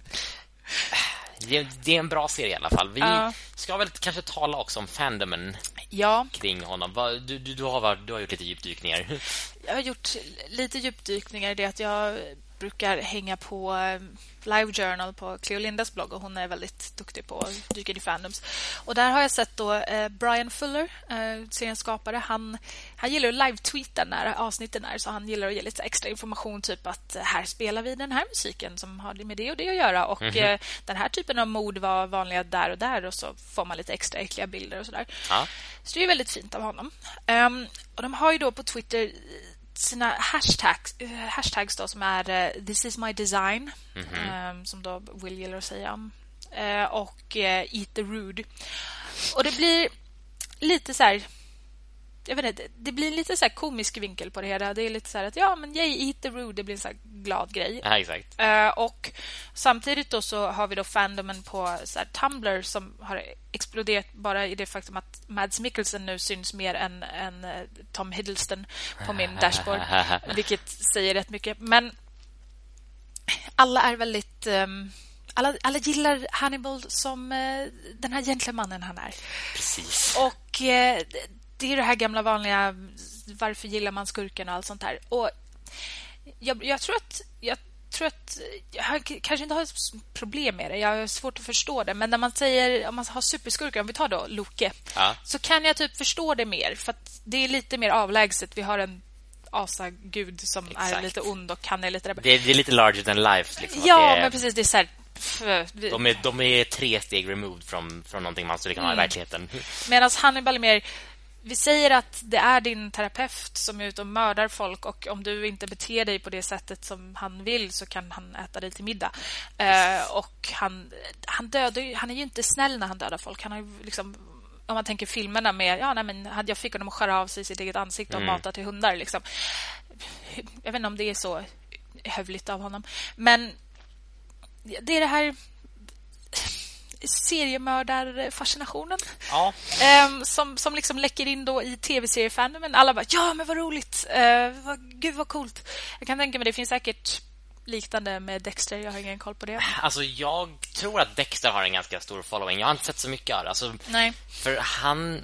Det, är en bra serie i alla fall. Vi uh. ska väl kanske tala också om fandomen ja. kring honom. Du, du, du, har, du har gjort lite djupdykningar. Jag har gjort lite djupdykningar. Det att jag brukar hänga på eh, Live Journal på Cleo Lindas blogg och hon är väldigt duktig på att dyka i fandoms. Och där har jag sett då eh, Brian Fuller, eh, seriens skapare. Han, han gillar att live-tweeta när avsnitten är så han gillar att ge lite extra information typ att här spelar vi den här musiken som har med det och det att göra och mm -hmm. den här typen av mord var vanliga där och där och så får man lite extra äckliga bilder och sådär. Ja. Så det är väldigt fint av honom. Um, och de har ju då på Twitter sina hashtags, uh, hashtags då, som är uh, This is my design mm -hmm. som då Will gillar att säga uh, och Eat the rude. Och det blir lite så här jag vet inte, det blir lite så komisk vinkel på det hela. Det är lite så att ja, men yay, eat the rude, det blir en så glad grej. Ja, exakt. Uh, och samtidigt då så har vi då fandomen på så Tumblr som har exploderat bara i det faktum att Mads Mikkelsen nu syns mer än, än uh, Tom Hiddleston på min dashboard, vilket säger rätt mycket. Men alla är väldigt um, alla, alla gillar Hannibal som uh, den här gentlemannen han är. Precis. Och det är det här gamla vanliga varför gillar man skurken och allt sånt här. Och Jag, jag tror att jag tror att jag kanske inte har problem med det. Jag har svårt att förstå det. Men när man säger om man har superskurkar, om vi tar då Loke, Ja. så kan jag typ förstå det mer. För att det är lite mer avlägset. Vi har en asagud som är Exakt. lite ond och han är lite. Det, är- det är lite larger than life. Liksom, Ja, är, men precis. Det är så här... de, är, de är tre steg removed från, från någonting man skulle kunna ha i Mm. verkligheten. Medan Hannibal är mer... Vi säger att det är din terapeut som är ute och mördar folk och om du inte beter dig på det sättet som han vill så kan han äta dig till middag. Eh, och han, han dödar ju, Han är ju inte snäll när han dödar folk. Han har ju liksom... Om man tänker filmerna med... Ja, nej, men jag fick honom att skära av sig sitt eget ansikte och mata till hundar. Liksom. Jag vet inte om det är så hövligt av honom. Men det är det här seriemördarfascinationen Ja, Ehm, som, som liksom läcker in då i tv-seriefandomen. Alla bara, ja men vad roligt. Uh, vad, gud vad coolt. Jag kan tänka mig, det finns säkert liknande med Dexter. Jag har ingen koll på det. alltså jag tror att Dexter har en ganska stor following. Jag har inte sett så mycket av det. Alltså, Nej. För han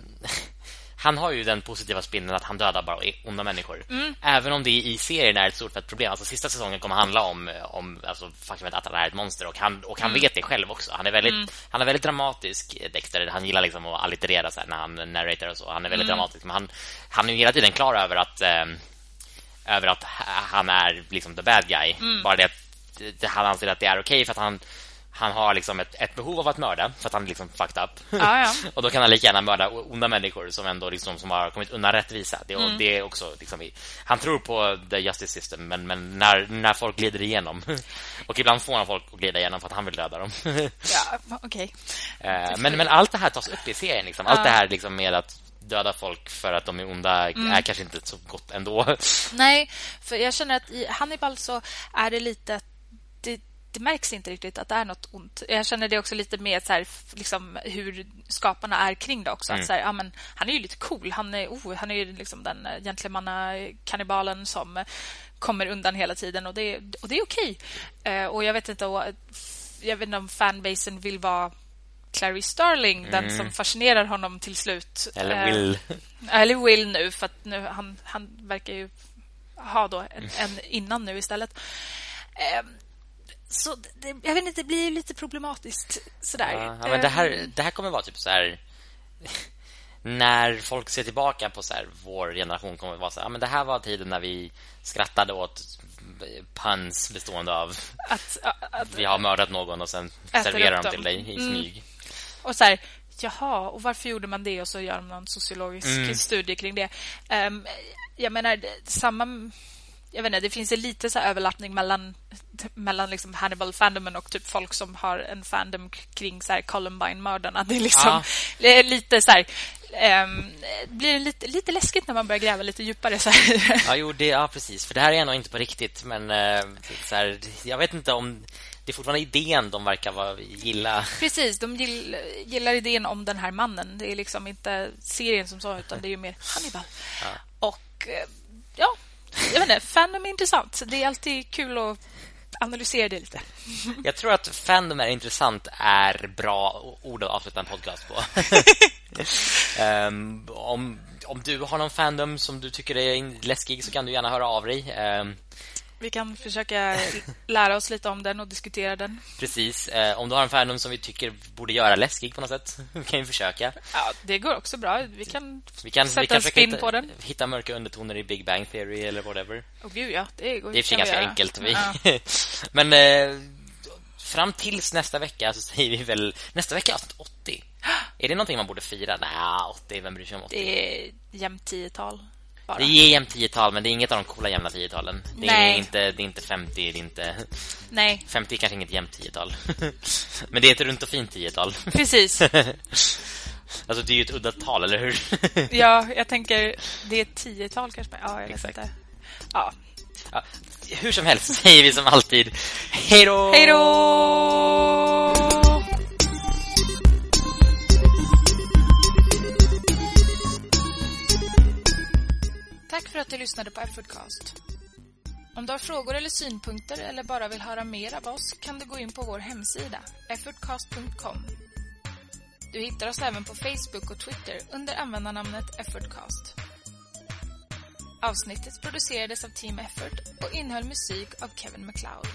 han har ju den positiva spinnen att han dödar bara onda människor. Mm. Även om det i serien är ett stort fett problem. Alltså sista säsongen kommer handla om om alltså faktumet att han är ett monster och han och han Mm. vet det själv också. Han är väldigt han är väldigt dramatisk Dexter. Han gillar liksom att alliterera så här när han narratar och så. Han är väldigt Mm. dramatisk men han han är ju hela tiden klar över att eh, över att han är liksom the bad guy. Mm. Bara det att han anser att det är okej för att han han har liksom ett, ett behov av att mörda för att han är liksom fucked up. Ja, ja. och då kan han lika gärna mörda onda människor som ändå liksom som har kommit undan rättvisa. Det, Mm. och det är också liksom i, han tror på the justice system men, men när, när folk glider igenom och ibland får han folk att glida igenom för att han vill döda dem. Ja, okej. Eh, men, men allt det här tas upp i serien liksom. Allt Ja. det här liksom med att döda folk för att de är onda Mm. är kanske inte så gott ändå. Nej, för jag känner att i Hannibal så är det lite... Det, märks inte riktigt att det är något ont. Jag känner det också lite med så här, liksom, hur skaparna är kring det också. Att så här, ja, men, han är ju lite cool. Han är, oh, han är ju liksom den eh, gentlemanna-kannibalen som eh, kommer undan hela tiden. Och det, och det är okej. Eh, och jag vet inte och, jag vet inte om fanbasen vill vara Clarice Starling, den som fascinerar honom till slut. Eller Eh, Will. eller Will nu, för att nu, han, han verkar ju ha då en, en innan nu istället. Ehm, så det, jag vet inte, det blir lite problematiskt sådär. Ja, men det, här, Ehm, det här kommer vara typ så här när folk ser tillbaka på så här, vår generation kommer vara så här, men det här var tiden när vi skrattade åt puns bestående av att, att, vi har mördat någon och sen serverar dem till dig i Mm. smyg. och så här, jaha, och varför gjorde man det? Och så gör de någon sociologisk Mm. studie kring det. Ehm, jag menar, samma... Jag vet inte, det finns en lite så överlappning mellan, mellan liksom Hannibal-fandomen och typ folk som har en fandom kring så här Columbine-mördarna. Det är liksom Ja. lite så här... det blir lite, lite läskigt när man börjar gräva lite djupare. Så här. Ja, jo, det, ja, precis. För det här är nog inte på riktigt. Men eh, så här, jag vet inte om... Det är fortfarande idén de verkar vara, gilla. Precis, de gill, gillar idén om den här mannen. Det är liksom inte serien som så, utan det är ju mer Hannibal. Och eh, ja, jag vet inte, fandom är intressant. Det är alltid kul att analysera det lite. Jag tror att fandom är intressant är bra ord att avsluta en podcast på. Ehm, om, om du har någon fandom som du tycker är läskig så kan du gärna höra av dig. Ehm, Vi kan försöka lära oss lite om den och diskutera den. precis. Eh, om du har en fandom som vi tycker borde göra läskig på något sätt, vi kan ju försöka. Ja, det går också bra. Vi kan, Vi kan, sätta vi kan en spin hitta, på den. hitta mörka undertoner i Big Bang Theory eller whatever. Åh gud, ja. Det går Det är för ganska göra. enkelt. Vi... Ja. Men eh, fram tills nästa vecka så säger vi väl... Nästa vecka är avsnitt 80. Är det någonting man borde fira? Nej, 80. Vem bryr sig om 80? Det är jämnt tiotal. Bara. Det är jämnt tiotal, men det är inget av de coola jämna tiotalen. Det är, inte, det är inte 50, det är inte... Nej, 50 är kanske inget jämnt tiotal. men det är ett runt och fint tiotal. precis. alltså, det är ju ett udda tal, eller hur? Ja, jag tänker det är ett tiotal kanske. Ja, jag vet Exakt. inte. Ja. ja, hur som helst säger vi som alltid hej då! Hej då! Tack för att du lyssnade på Effortcast. Om du har frågor eller synpunkter eller bara vill höra mer av oss kan du gå in på vår hemsida, effortcast.com. Du hittar oss även på Facebook och Twitter under användarnamnet Effortcast. Avsnittet producerades av Team Effort och innehöll musik av Kevin MacLeod.